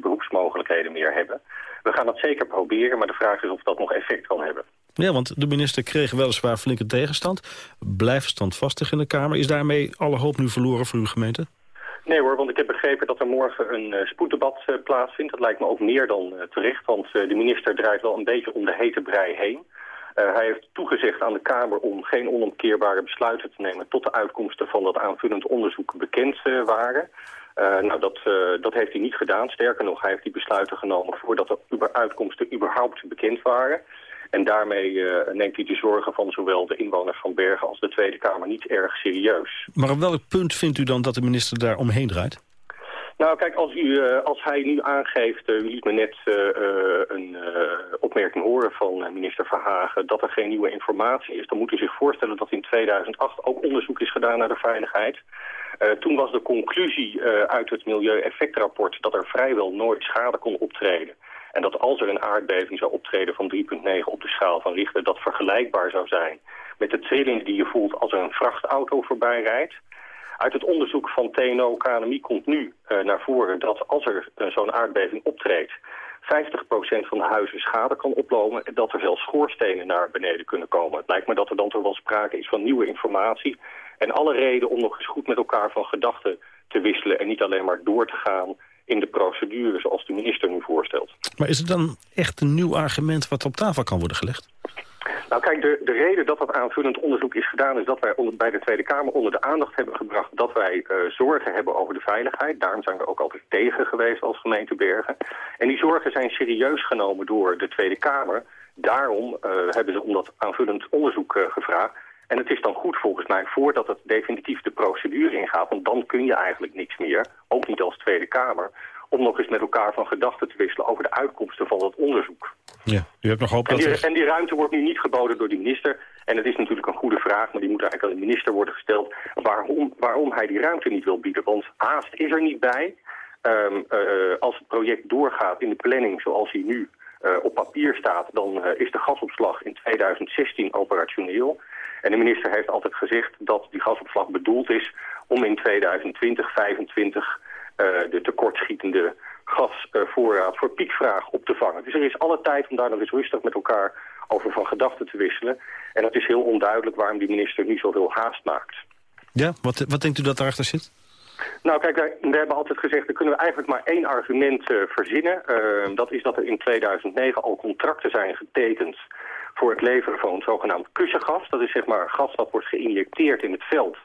beroepsmogelijkheden meer hebben. We gaan dat zeker proberen, maar de vraag is of dat nog effect kan hebben. Ja, want de minister kreeg weliswaar flinke tegenstand. Blijft standvastig in de Kamer. Is daarmee alle hoop nu verloren voor uw gemeente? Nee hoor, want ik heb begrepen dat er morgen een uh, spoeddebat uh, plaatsvindt. Dat lijkt me ook meer dan uh, terecht, want de minister draait wel een beetje om de hete brei heen. hij heeft toegezegd aan de Kamer om geen onomkeerbare besluiten te nemen... tot de uitkomsten van dat aanvullend onderzoek bekend waren. nou, dat, dat heeft hij niet gedaan. Sterker nog, hij heeft die besluiten genomen voordat de uitkomsten überhaupt bekend waren... En daarmee uh, neemt hij de zorgen van zowel de inwoners van Bergen als de Tweede Kamer niet erg serieus. Maar op welk punt vindt u dan dat de minister daar omheen draait? Nou, kijk, als, u, uh, als hij nu aangeeft, uh, u liet me net uh, een opmerking horen van minister Verhagen, dat er geen nieuwe informatie is, dan moet u zich voorstellen dat in 2008 ook onderzoek is gedaan naar de veiligheid. toen was de conclusie uit het milieueffectrapport dat er vrijwel nooit schade kon optreden. En dat als er een aardbeving zou optreden van 3,9 op de schaal van Richter... dat vergelijkbaar zou zijn met de trillingen die je voelt als er een vrachtauto voorbij rijdt. Uit het onderzoek van TNO-KNMI komt nu uh, naar voren dat als er uh, zo'n aardbeving optreedt... 50% van de huizen schade kan oplopen... en dat er zelfs schoorstenen naar beneden kunnen komen. Het lijkt me dat er dan toch wel sprake is van nieuwe informatie... en alle reden om nog eens goed met elkaar van gedachten te wisselen... en niet alleen maar door te gaan in de procedure zoals de minister nu voorstelt. Maar is het dan echt een nieuw argument wat op tafel kan worden gelegd? Nou kijk, de, de reden dat dat aanvullend onderzoek is gedaan... is dat wij onder, bij de Tweede Kamer onder de aandacht hebben gebracht... dat wij uh, zorgen hebben over de veiligheid. Daarom zijn we ook altijd tegen geweest als gemeente Bergen. En die zorgen zijn serieus genomen door de Tweede Kamer. Daarom uh, hebben ze om dat aanvullend onderzoek uh, gevraagd. En het is dan goed volgens mij voordat het definitief de procedure ingaat... want dan kun je eigenlijk niks meer, ook niet als Tweede Kamer om nog eens met elkaar van gedachten te wisselen over de uitkomsten van dat onderzoek. Ja, u hebt nog hoop en dat... Die, en die ruimte wordt nu niet geboden door de minister. En het is natuurlijk een goede vraag, maar die moet eigenlijk aan de minister worden gesteld... waarom, waarom hij die ruimte niet wil bieden. Want haast is er niet bij. Um, uh, als het project doorgaat in de planning zoals hij nu uh, op papier staat... dan uh, is de gasopslag in 2016 operationeel. En de minister heeft altijd gezegd dat die gasopslag bedoeld is... om in 2020, 2025 uh, de tekortschietende gasvoorraad voor piekvraag op te vangen. Dus er is alle tijd om daar nog eens rustig met elkaar over van gedachten te wisselen. En het is heel onduidelijk waarom die minister nu zoveel haast maakt. Ja, wat, wat denkt u dat erachter zit? Nou kijk, wij, we hebben altijd gezegd, er kunnen we eigenlijk maar één argument uh, verzinnen. Uh, dat is dat er in 2009 al contracten zijn getekend voor het leveren van zogenaamd kussengas. Dat is zeg maar gas dat wordt geïnjecteerd in het veld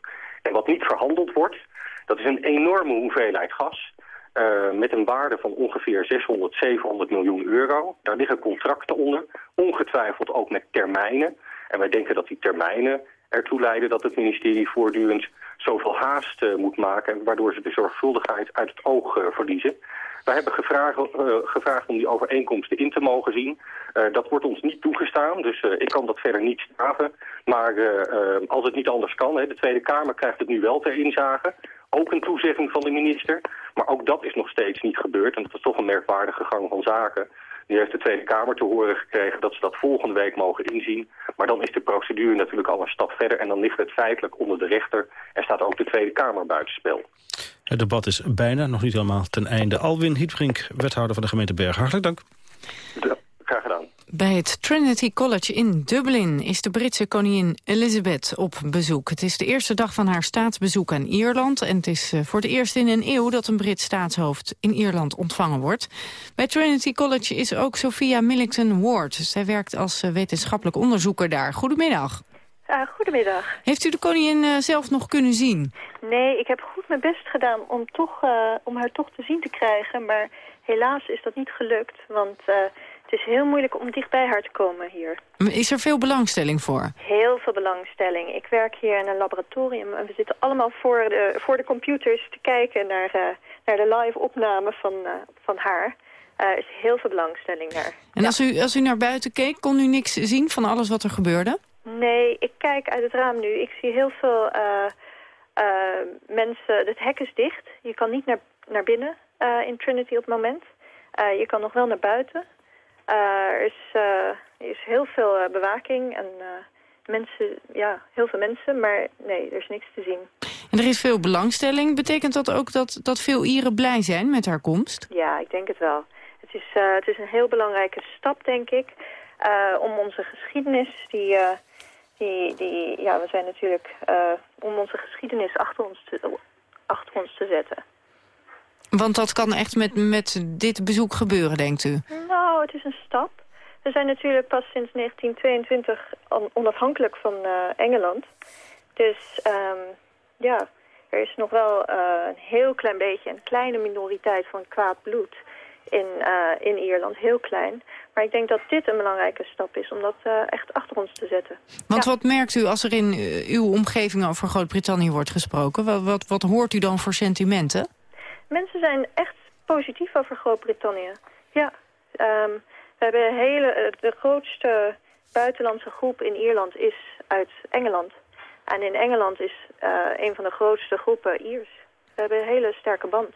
en wat niet verhandeld wordt. Dat is een enorme hoeveelheid gas. Uh, met een waarde van ongeveer 600, 700 miljoen euro. Daar liggen contracten onder, ongetwijfeld ook met termijnen. En wij denken dat die termijnen ertoe leiden dat het ministerie voortdurend zoveel haast uh, moet maken... waardoor ze de zorgvuldigheid uit het oog uh, verliezen. Wij hebben gevraagd, uh, gevraagd om die overeenkomsten in te mogen zien. Uh, dat wordt ons niet toegestaan, dus uh, ik kan dat verder niet straven. Maar als het niet anders kan, hè, de Tweede Kamer krijgt het nu wel ter inzage. Ook een toezegging van de minister. Maar ook dat is nog steeds niet gebeurd. En dat is toch een merkwaardige gang van zaken. Nu heeft de Tweede Kamer te horen gekregen dat ze dat volgende week mogen inzien. Maar dan is de procedure natuurlijk al een stap verder en dan ligt het feitelijk onder de rechter en staat ook de Tweede Kamer buitenspel. Het debat is bijna, nog niet helemaal ten einde. Alwin Hietbrink, wethouder van de gemeente Berg. Hartelijk dank. Graag gedaan. Bij het Trinity College in Dublin is de Britse koningin Elizabeth op bezoek. Het is de eerste dag van haar staatsbezoek aan Ierland... en het is voor het eerst in een eeuw dat een Brits staatshoofd in Ierland ontvangen wordt. Bij Trinity College is ook Sophia Millington Ward. Zij werkt als wetenschappelijk onderzoeker daar. Goedemiddag. Uh, goedemiddag. Heeft u de koningin uh, zelf nog kunnen zien? Nee, ik heb goed mijn best gedaan om, toch, uh, om haar toch te zien te krijgen. Maar helaas is dat niet gelukt, want het is heel moeilijk om dicht bij haar te komen hier. Is er veel belangstelling voor? Heel veel belangstelling. Ik werk hier in een laboratorium en we zitten allemaal voor de, voor de computers te kijken naar, naar de live opname van, van haar. Er is heel veel belangstelling naar. En ja. als, u, als u naar buiten keek, kon u niks zien van alles wat er gebeurde? Nee, ik kijk uit het raam nu. Ik zie heel veel mensen... Het hek is dicht. Je kan niet naar, naar binnen in Trinity op het moment. je kan nog wel naar buiten. Er, is, er is heel veel bewaking en mensen, ja, heel veel mensen. Maar nee, er is niks te zien. En er is veel belangstelling. Betekent dat ook dat, dat veel Ieren blij zijn met haar komst? Ja, ik denk het wel. Het is, het is een heel belangrijke stap, denk ik... om onze geschiedenis, die die, die, ja, we zijn natuurlijk om onze geschiedenis achter ons, te, achter ons te zetten. Want dat kan echt met, met dit bezoek gebeuren, denkt u? Nou, het is een stap. We zijn natuurlijk pas sinds 1922 onafhankelijk van uh, Engeland. Dus um, ja, er is nog wel uh, een heel klein beetje, een kleine minoriteit van kwaad bloed in, uh, in Ierland, heel klein. Maar ik denk dat dit een belangrijke stap is om dat uh, echt achter ons te zetten. Want ja. wat merkt u als er in uw omgeving over Groot-Brittannië wordt gesproken? Wat, wat, wat, hoort u dan voor sentimenten? Mensen zijn echt positief over Groot-Brittannië. Ja, um, we hebben een hele, de grootste buitenlandse groep in Ierland is uit Engeland. En in Engeland is uh, een van de grootste groepen Iers. We hebben een hele sterke band.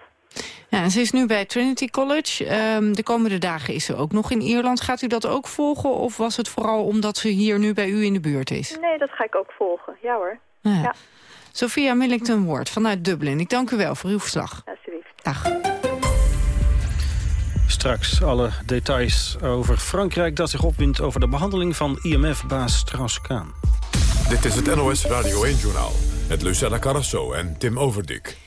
Ja, ze is nu bij Trinity College. Um, de komende dagen is ze ook nog in Ierland. Gaat u dat ook volgen of was het vooral omdat ze hier nu bij u in de buurt is? Nee, dat ga ik ook volgen. Ja hoor. Ja. ja. Sophia Millington Ward vanuit Dublin. Ik dank u wel voor uw verslag. Alsjeblieft. Dag. Straks alle details over Frankrijk dat zich opwindt over de behandeling van IMF-baas Strauss-Kaan. Dit is het NOS Radio 1-journaal met Lucella Carrasso en Tim Overdik.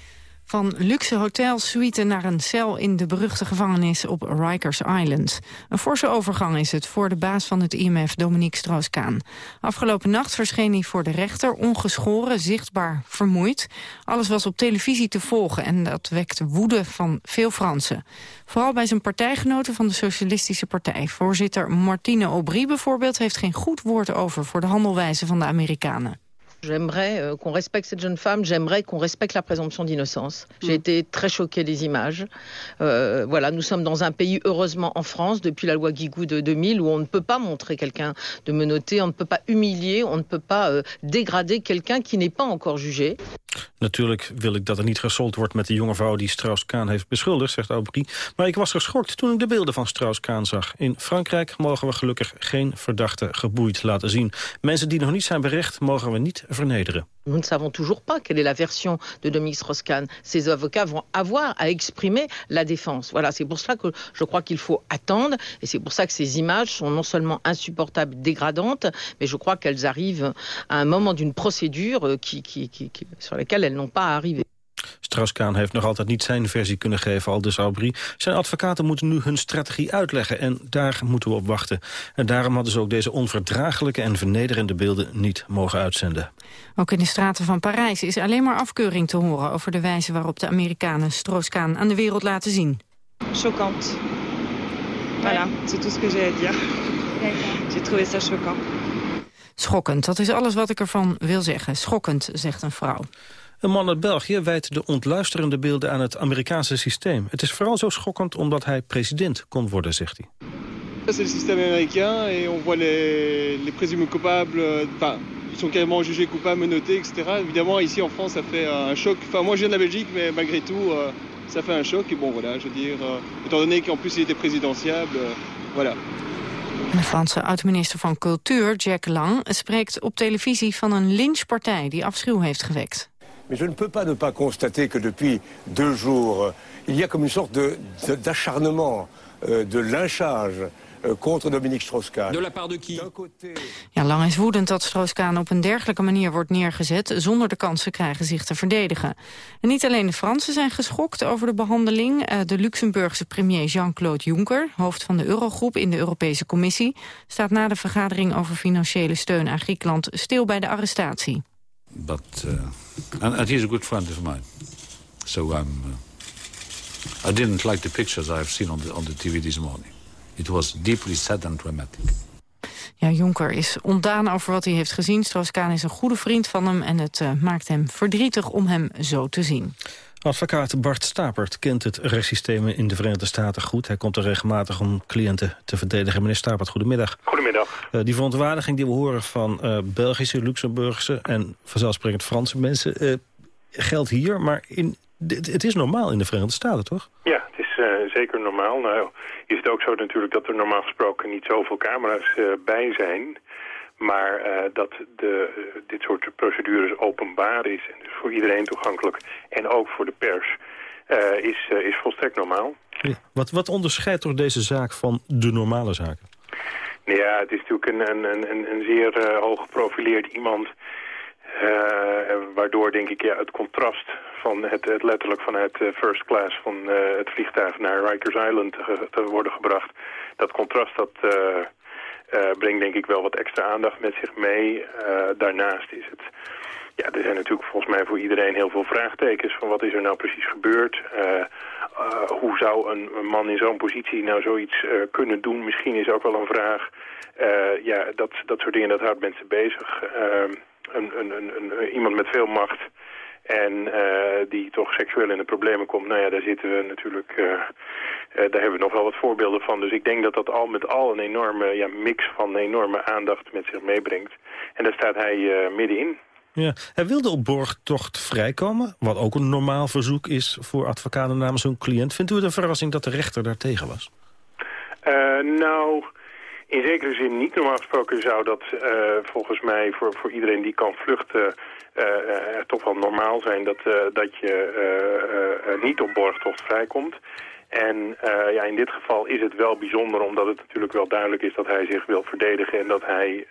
Van luxe hotelsuite naar een cel in de beruchte gevangenis op Rikers Island. Een forse overgang is het voor de baas van het IMF, Dominique Strauss-Kaan. Afgelopen nacht verscheen hij voor de rechter, ongeschoren, zichtbaar vermoeid. Alles was op televisie te volgen en dat wekte woede van veel Fransen. Vooral bij zijn partijgenoten van de Socialistische Partij. Voorzitter Martine Aubry bijvoorbeeld heeft geen goed woord over voor de handelwijze van de Amerikanen. J'aimerais euh, qu'on respecte cette jeune femme, j'aimerais qu'on respecte la présomption d'innocence. J'ai été très choquée des images. Euh, voilà, nous sommes dans un pays, heureusement en France, depuis la loi Guigou de 2000, où on ne peut pas montrer quelqu'un de menotté, on ne peut pas humilier, on ne peut pas euh, dégrader quelqu'un qui n'est pas encore jugé. Natuurlijk wil ik dat er niet gesold wordt met de jonge vrouw die Strauss-Kaan heeft beschuldigd, zegt Aubry. Maar ik was geschokt toen ik de beelden van Strauss-Kaan zag. In Frankrijk mogen we gelukkig geen verdachte geboeid laten zien. Mensen die nog niet zijn berecht mogen we niet vernederen. Nous ne savons toujours pas quelle est la version de Dominique Strauss-Kahn. Ses avocats vont avoir à exprimer la défense. Voilà, c'est pour cela que je crois qu'il faut attendre. Et c'est pour ça que ces images sont non seulement insupportables, dégradantes, mais je crois qu'elles arrivent à un moment d'une procédure euh, qui, qui, qui, qui, sur laquelle elles n'ont pas à arriver. Strauss-Kaan heeft nog altijd niet zijn versie kunnen geven, al dus Aubry. Zijn advocaten moeten nu hun strategie uitleggen en daar moeten we op wachten. En daarom hadden ze ook deze onverdraaglijke en vernederende beelden niet mogen uitzenden. Ook in de straten van Parijs is alleen maar afkeuring te horen... over de wijze waarop de Amerikanen Strauss-Kaan aan de wereld laten zien. Choquante. Voilà, c'est tout ce que j'ai à dire. J'ai trouvé ça choquant. Schokkend, dat is alles wat ik ervan wil zeggen. Schokkend, zegt een vrouw. Een man uit België wijt de ontluisterende beelden aan het Amerikaanse systeem. Het is vooral zo schokkend omdat hij president kon worden, zegt hij. C'est le système américain et on voit les, les présumés coupables, enfin, ils sont carrément jugés coupables, menottés, etc. Évidemment, ici en France, ça fait un choc. Enfin, moi, je viens de la Belgique, mais malgré tout, euh, ça fait un choc. Et bon, voilà, je veux dire, euh, étant donné qu'en plus, il était présidentiable, euh, voilà. De Franse oud-minister van Cultuur, Jack Lang, spreekt op televisie van een lynchpartij die afschuw heeft gewekt. Mais je ne peux pas ne pas constater que depuis deux jours, euh, il y a comme une sorte de- de- d'acharnement, de, lynchage euh, contre Dominique Strauss-Kahn. De la part de qui Ja, Lang is woedend dat Strauss-Kaan op een dergelijke manier wordt neergezet... zonder de kans te krijgen zich te verdedigen. En niet alleen de Fransen zijn geschokt over de behandeling. Eh, De Luxemburgse premier Jean-Claude Juncker... hoofd van de Eurogroep in de Europese Commissie... staat na de vergadering over financiële steun aan Griekenland... stil bij de arrestatie. But uh, and, and he's a good friend of mine. So I'm. Uh, I didn't like the pictures I've seen on the on the TV this morning. It was deeply sad and dramatic. Ja, Juncker is ontdaan over wat hij heeft gezien. Strauss-Kaan is een goede vriend van hem... en het eh, maakt hem verdrietig om hem zo te zien. Advocaat Bart Stapert kent het rechtssysteem in de Verenigde Staten goed. Hij komt er regelmatig om cliënten te verdedigen. Meneer Stapert, goedemiddag. Goedemiddag. Uh, die verontwaardiging die we horen van uh, Belgische, Luxemburgse en vanzelfsprekend Franse mensen... Uh, geldt hier, maar in, het is normaal in de Verenigde Staten, toch? Ja, uh, zeker normaal. Nou is het ook zo natuurlijk dat er normaal gesproken niet zoveel camera's uh, bij zijn. Maar uh, dat de, dit soort procedures openbaar is en dus voor iedereen toegankelijk en ook voor de pers, is, is volstrekt normaal. Ja. Wat, wat onderscheidt toch deze zaak van de normale zaken? Nou ja, het is natuurlijk een, een, een, een zeer hoog geprofileerd iemand... waardoor denk ik ja, het contrast van het, het letterlijk vanuit first class van het vliegtuig naar Rikers Island te, worden gebracht. Dat contrast dat... Uh, brengt denk ik wel wat extra aandacht met zich mee. Daarnaast is het... Ja, er zijn natuurlijk volgens mij voor iedereen heel veel vraagtekens... van wat is er nou precies gebeurd? Hoe zou een, een, man in zo'n positie nou zoiets kunnen doen? Misschien is ook wel een vraag. ja, dat, dat soort dingen, dat houdt mensen bezig. Een, een, een, iemand met veel macht... En uh, die toch seksueel in de problemen komt, nou ja, daar zitten we natuurlijk, uh, uh, daar hebben we nog wel wat voorbeelden van. Dus ik denk dat dat al met al een enorme ja, mix van enorme aandacht met zich meebrengt. En daar staat hij middenin. Ja, hij wilde op borgtocht vrijkomen, wat ook een normaal verzoek is voor advocaten namens hun cliënt. Vindt u het een verrassing dat de rechter daar tegen was? nou... In zekere zin niet. Normaal gesproken zou dat uh, volgens mij voor, voor iedereen die kan vluchten uh, uh, toch wel normaal zijn dat, dat je niet op borgtocht vrijkomt. En ja, in dit geval is het wel bijzonder omdat het natuurlijk wel duidelijk is dat hij zich wil verdedigen en dat hij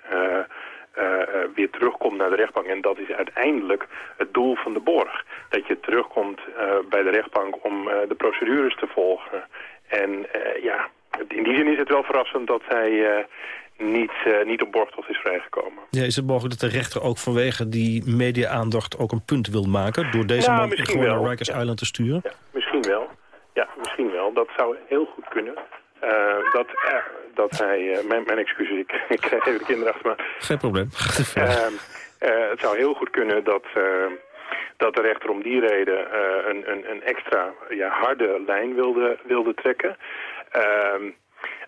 weer terugkomt naar de rechtbank. En dat is uiteindelijk het doel van de borg. Dat je terugkomt bij de rechtbank om de procedures te volgen. En ja, in die zin is het wel verrassend dat hij niet, uh, niet op borgtocht is vrijgekomen. Ja, is het mogelijk dat de rechter ook vanwege die media-aandacht ook een punt wil maken... door deze nou, man gewoon naar Rikers Island te sturen? Ja, misschien wel. Ja, misschien wel. Dat zou heel goed kunnen. Uh, dat, uh, dat hij... mijn, mijn excuses, ik, ik krijg even de kinderen achter me. Geen probleem. het zou heel goed kunnen dat dat de rechter om die reden een, een, een extra ja, harde lijn wilde, wilde trekken. Uh,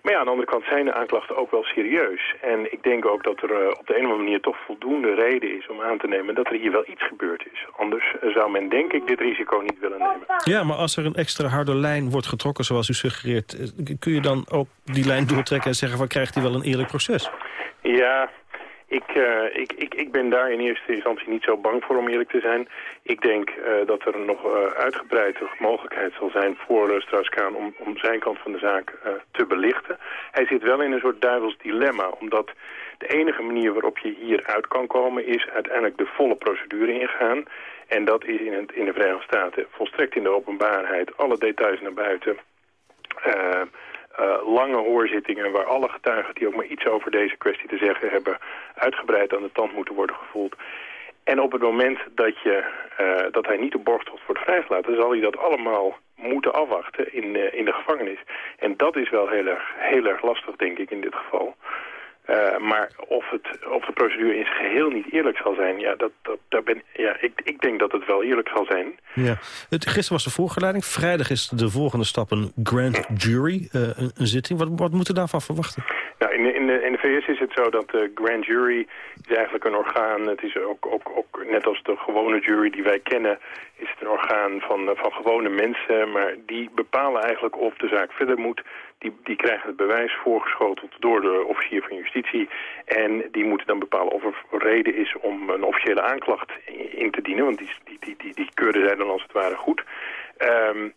maar ja, aan de andere kant zijn de aanklachten ook wel serieus. En ik denk ook dat er uh, op de een of andere manier toch voldoende reden is om aan te nemen dat er hier wel iets gebeurd is. Anders zou men denk ik dit risico niet willen nemen. Ja, maar als er een extra harde lijn wordt getrokken zoals u suggereert, kun je dan ook die lijn doortrekken en zeggen van krijgt hij wel een eerlijk proces? Ja, ik, uh, ik, ik, ik ben daar in eerste instantie niet zo bang voor om eerlijk te zijn. Ik denk uh, dat er nog uh, mogelijkheid zal zijn voor Strauss-Kaan om, om zijn kant van de zaak te belichten. Hij zit wel in een soort duivels dilemma, omdat de enige manier waarop je hier uit kan komen is uiteindelijk de volle procedure ingaan. En dat is in, het, in de Verenigde Staten volstrekt in de openbaarheid, alle details naar buiten... lange hoorzittingen waar alle getuigen die ook maar iets over deze kwestie te zeggen hebben... uitgebreid aan de tand moeten worden gevoeld. En op het moment dat, je, uh, dat hij niet op borgtocht wordt vrijgelaten... zal hij dat allemaal moeten afwachten in, uh, in de gevangenis. En dat is wel heel erg, heel erg lastig, denk ik, in dit geval. Uh, maar of, het, of de procedure in zijn geheel niet eerlijk zal zijn... Ja, dat, dat, daar ben, ja ik, ik denk dat het wel eerlijk zal zijn. Ja. Het, gisteren was de voorgeleiding. Vrijdag is de volgende stap een grand jury, uh, een, een, zitting. Wat, wat moeten we daarvan verwachten? Nou, in, de, in, de, in de VS is het zo dat de grand jury is eigenlijk een orgaan... het is ook, ook, ook net als de gewone jury die wij kennen... is het een orgaan van, van gewone mensen... maar die bepalen eigenlijk of de zaak verder moet die, die krijgen het bewijs voorgeschoteld door de officier van justitie. En die moeten dan bepalen of er reden is om een officiële aanklacht in te dienen. Want die, die, die, die, die keuren zij dan als het ware goed. Um,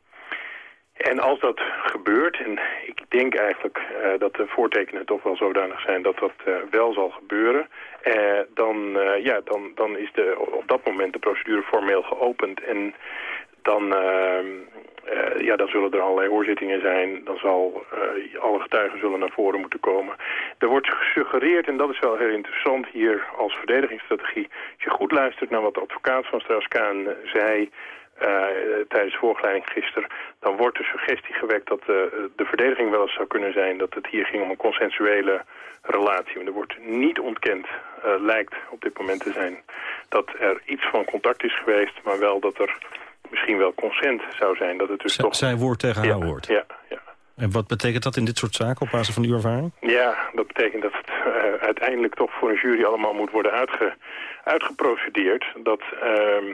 en als dat gebeurt, en ik denk eigenlijk uh, dat de voortekenen toch wel zodanig zijn dat dat uh, wel zal gebeuren, uh, dan, ja, dan, dan is de, op dat moment de procedure formeel geopend. En dan, uh, ja, dan zullen er allerlei hoorzittingen zijn. Dan zal uh, alle getuigen zullen naar voren moeten komen. Er wordt gesuggereerd, en dat is wel heel interessant hier als verdedigingsstrategie... als je goed luistert naar wat de advocaat van Strauss-Kaan zei... Uh, tijdens de voorgeleiding gisteren... dan wordt de suggestie gewekt dat de verdediging wel eens zou kunnen zijn... dat het hier ging om een consensuele relatie. Maar er wordt niet ontkend, lijkt op dit moment te zijn... dat er iets van contact is geweest, maar wel dat er misschien wel consent zou zijn. Dat het dus Z toch... Zijn woord tegen ja, haar woord? Ja, ja. En wat betekent dat in dit soort zaken op basis van uw ervaring? Ja, dat betekent dat het uh, uiteindelijk toch voor een jury allemaal moet worden uitge, uitgeprocedeerd. Dat, uh,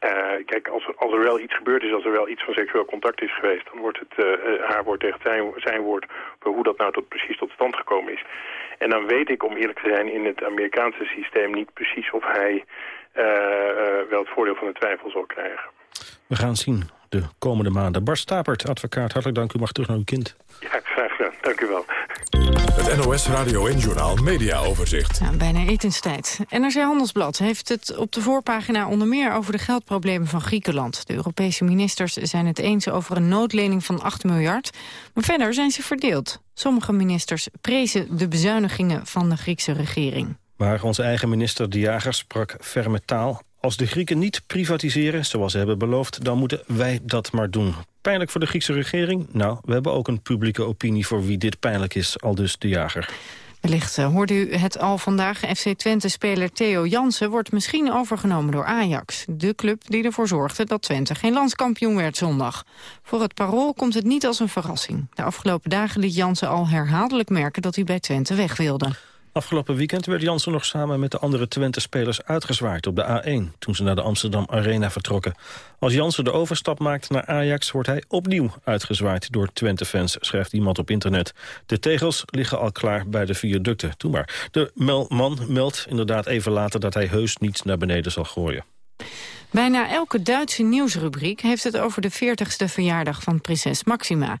uh, kijk, als er, als er wel iets gebeurd is, als er wel iets van seksueel contact is geweest... dan wordt het uh, haar woord tegen zijn, zijn woord voor hoe dat nou tot, precies tot stand gekomen is. En dan weet ik, om eerlijk te zijn, in het Amerikaanse systeem niet precies of hij... Uh, uh, wel het voordeel van de twijfel zal krijgen. We gaan zien de komende maanden. Bart Stapert, advocaat, hartelijk dank. U mag terug naar uw kind. Ja, graag gedaan. Dank u wel. Het NOS Radio en Journaal Media Overzicht. Ja, bijna etenstijd. NRC Handelsblad heeft het op de voorpagina onder meer over de geldproblemen van Griekenland. De Europese ministers zijn het eens over een noodlening van 8 miljard. Maar verder zijn ze verdeeld. Sommige ministers prezen de bezuinigingen van de Griekse regering. Maar onze eigen minister De Jager sprak ferme taal. Als de Grieken niet privatiseren, zoals ze hebben beloofd... dan moeten wij dat maar doen. Pijnlijk voor de Griekse regering? Nou, we hebben ook een publieke opinie... voor wie dit pijnlijk is, al dus De Jager. Wellicht uh, hoorde u het al vandaag. FC Twente-speler Theo Jansen wordt misschien overgenomen door Ajax. De club die ervoor zorgde dat Twente geen landskampioen werd zondag. Voor het parool komt het niet als een verrassing. De afgelopen dagen liet Jansen al herhaaldelijk merken dat hij bij Twente weg wilde. Afgelopen weekend werd Jansen nog samen met de andere Twente-spelers uitgezwaaid op de A1... toen ze naar de Amsterdam Arena vertrokken. Als Jansen de overstap maakt naar Ajax wordt hij opnieuw uitgezwaaid door Twente-fans, schrijft iemand op internet. De tegels liggen al klaar bij de viaducten. Toen maar. De man meldt inderdaad even later dat hij heus niet naar beneden zal gooien. Bijna elke Duitse nieuwsrubriek heeft het over de 40ste verjaardag van prinses Maxima.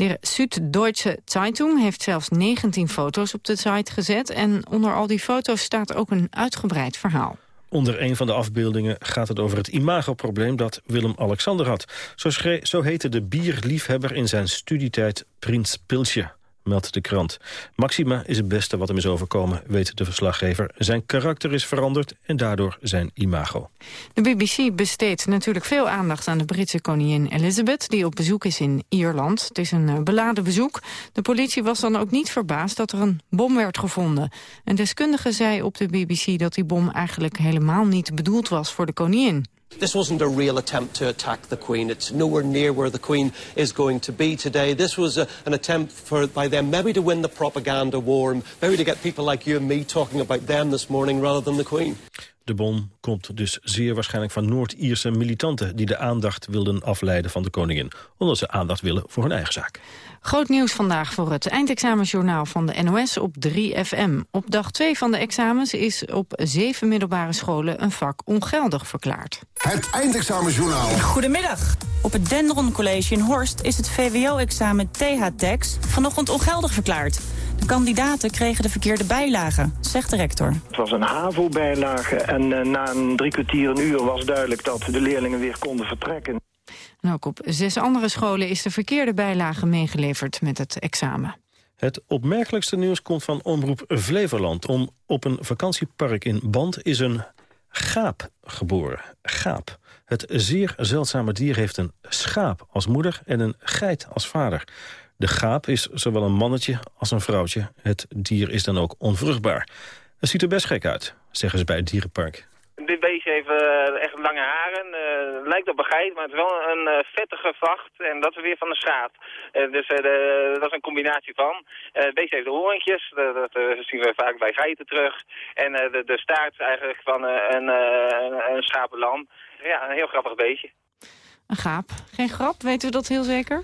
De Süddeutsche Zeitung heeft zelfs 19 foto's op de site gezet... en onder al die foto's staat ook een uitgebreid verhaal. Onder een van de afbeeldingen gaat het over het imagoprobleem dat Willem-Alexander had. Zo, zo heette de bierliefhebber in zijn studietijd Prins Pilsje meldt de krant. Maxima is het beste wat hem is overkomen, weet de verslaggever. Zijn karakter is veranderd en daardoor zijn imago. De BBC besteedt natuurlijk veel aandacht aan de Britse koningin Elizabeth... die op bezoek is in Ierland. Het is een eh, beladen bezoek. De politie was dan ook niet verbaasd dat er een bom werd gevonden. Een deskundige zei op de BBC dat die bom eigenlijk helemaal niet bedoeld was voor de koningin. This wasn't a real attempt to attack the Queen. It's nowhere near where the Queen is going to be today. This was a, an attempt for, by them maybe to win the propaganda war, maybe to get people like you and me talking about them this morning rather than the Queen. De bom komt dus zeer waarschijnlijk van Noord-Ierse militanten... die de aandacht wilden afleiden van de koningin. Omdat ze aandacht willen voor hun eigen zaak. Groot nieuws vandaag voor het eindexamenjournaal van de NOS op 3FM. Op dag 2 van de examens is op zeven middelbare scholen een vak ongeldig verklaard. Het eindexamenjournaal. Goedemiddag. Op het Dendron College in Horst is het VWO-examen TH-Tex vanochtend ongeldig verklaard. De kandidaten kregen de verkeerde bijlagen, zegt de rector. Het was een HAVO-bijlage en uh, na een drie kwartier een uur was duidelijk dat de leerlingen weer konden vertrekken. En ook op zes andere scholen is de verkeerde bijlage meegeleverd met het examen. Het opmerkelijkste nieuws komt van Omroep Flevoland. Om op een vakantiepark in Band is een gaap geboren. Gaap. Het zeer zeldzame dier heeft een schaap als moeder en een geit als vader. De gaap is zowel een mannetje als een vrouwtje. Het dier is dan ook onvruchtbaar. Het ziet er best gek uit, zeggen ze bij het dierenpark. Dit beestje heeft uh, echt lange haren. Uh, lijkt op een geit, maar het is wel een uh, vettige vacht. En dat is weer van de schaap. dus dat is een combinatie van. het beestje heeft de hoorntjes. Dat, zien we vaak bij geiten terug. En de, de staart is eigenlijk van een, een, een schapenlam. Ja, een heel grappig beestje. Een gaap. Geen grap, weten we dat heel zeker?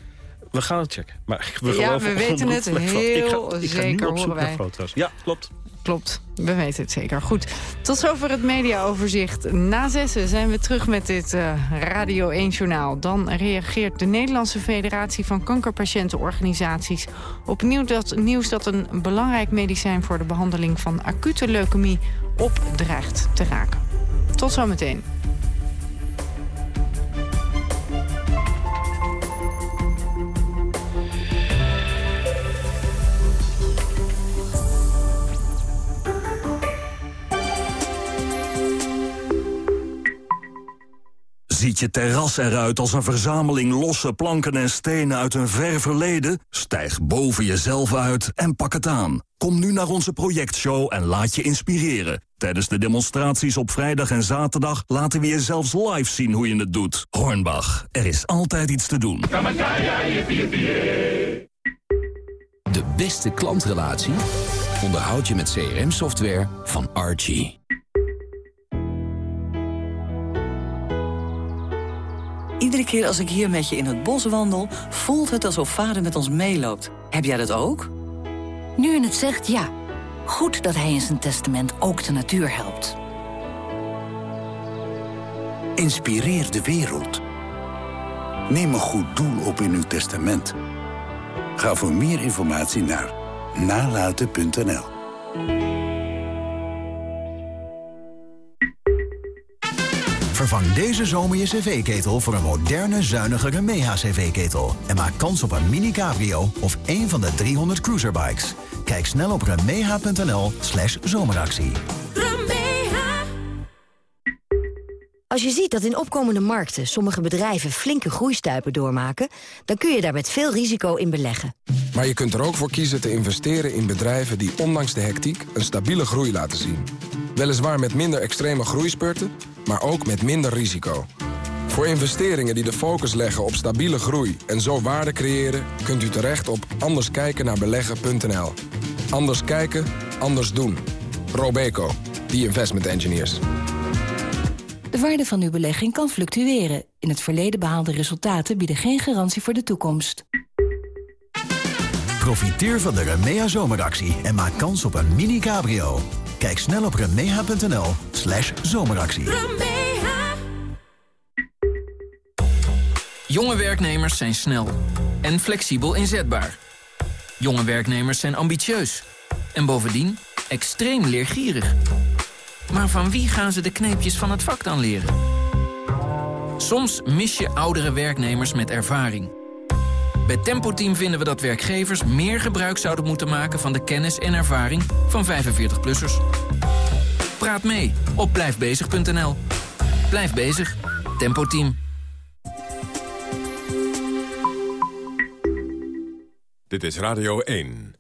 We gaan het checken. Maar we ja, we weten het heel ik ga, ik zeker, horen wij. Foto's. Ja, klopt. Klopt, we weten het zeker. Goed, tot zover het mediaoverzicht. Na zessen zijn we terug met dit uh, Radio 1-journaal. Dan reageert de Nederlandse Federatie van Kankerpatiëntenorganisaties... op dat, nieuws dat een belangrijk medicijn voor de behandeling van acute leukemie op dreigt te raken. Tot zometeen. Ziet je terras eruit als een verzameling losse planken en stenen uit een ver verleden? Stijg boven jezelf uit en pak het aan. Kom nu naar onze projectshow en laat je inspireren. Tijdens de demonstraties op vrijdag en zaterdag laten we je zelfs live zien hoe je het doet. Hornbach, er is altijd iets te doen. De beste klantrelatie onderhoud je met CRM-software van Archie. Iedere keer als ik hier met je in het bos wandel... voelt het alsof vader met ons meeloopt. Heb jij dat ook? Nu in het zegt ja. Goed dat hij in zijn testament ook de natuur helpt. Inspireer de wereld. Neem een goed doel op in uw testament. Ga voor meer informatie naar nalaten.nl. Vervang deze zomer je cv-ketel voor een moderne, zuinigere Remeha-cv-ketel. En maak kans op een mini-cabrio of een van de 300 cruiserbikes. Kijk snel op remeha.nl slash zomeractie. Als je ziet dat in opkomende markten sommige bedrijven flinke groeistuipen doormaken... dan kun je daar met veel risico in beleggen. Maar je kunt er ook voor kiezen te investeren in bedrijven die ondanks de hectiek een stabiele groei laten zien. Weliswaar met minder extreme groeispurten, maar ook met minder risico. Voor investeringen die de focus leggen op stabiele groei en zo waarde creëren... kunt u terecht op anderskijkennaarbeleggen.nl. Anders kijken, anders doen. Robeco, the investment engineers. De waarde van uw belegging kan fluctueren. In het verleden behaalde resultaten bieden geen garantie voor de toekomst. Profiteer van de Remea zomeractie en maak kans op een mini-cabrio. Kijk snel op remeha.nl slash zomeractie. Jonge werknemers zijn snel en flexibel inzetbaar. Jonge werknemers zijn ambitieus en bovendien extreem leergierig. Maar van wie gaan ze de kneepjes van het vak dan leren? Soms mis je oudere werknemers met ervaring... Bij Tempo Team vinden we dat werkgevers meer gebruik zouden moeten maken... van de kennis en ervaring van 45-plussers. Praat mee op blijfbezig.nl. Blijf bezig. Tempo Team. Dit is Radio 1.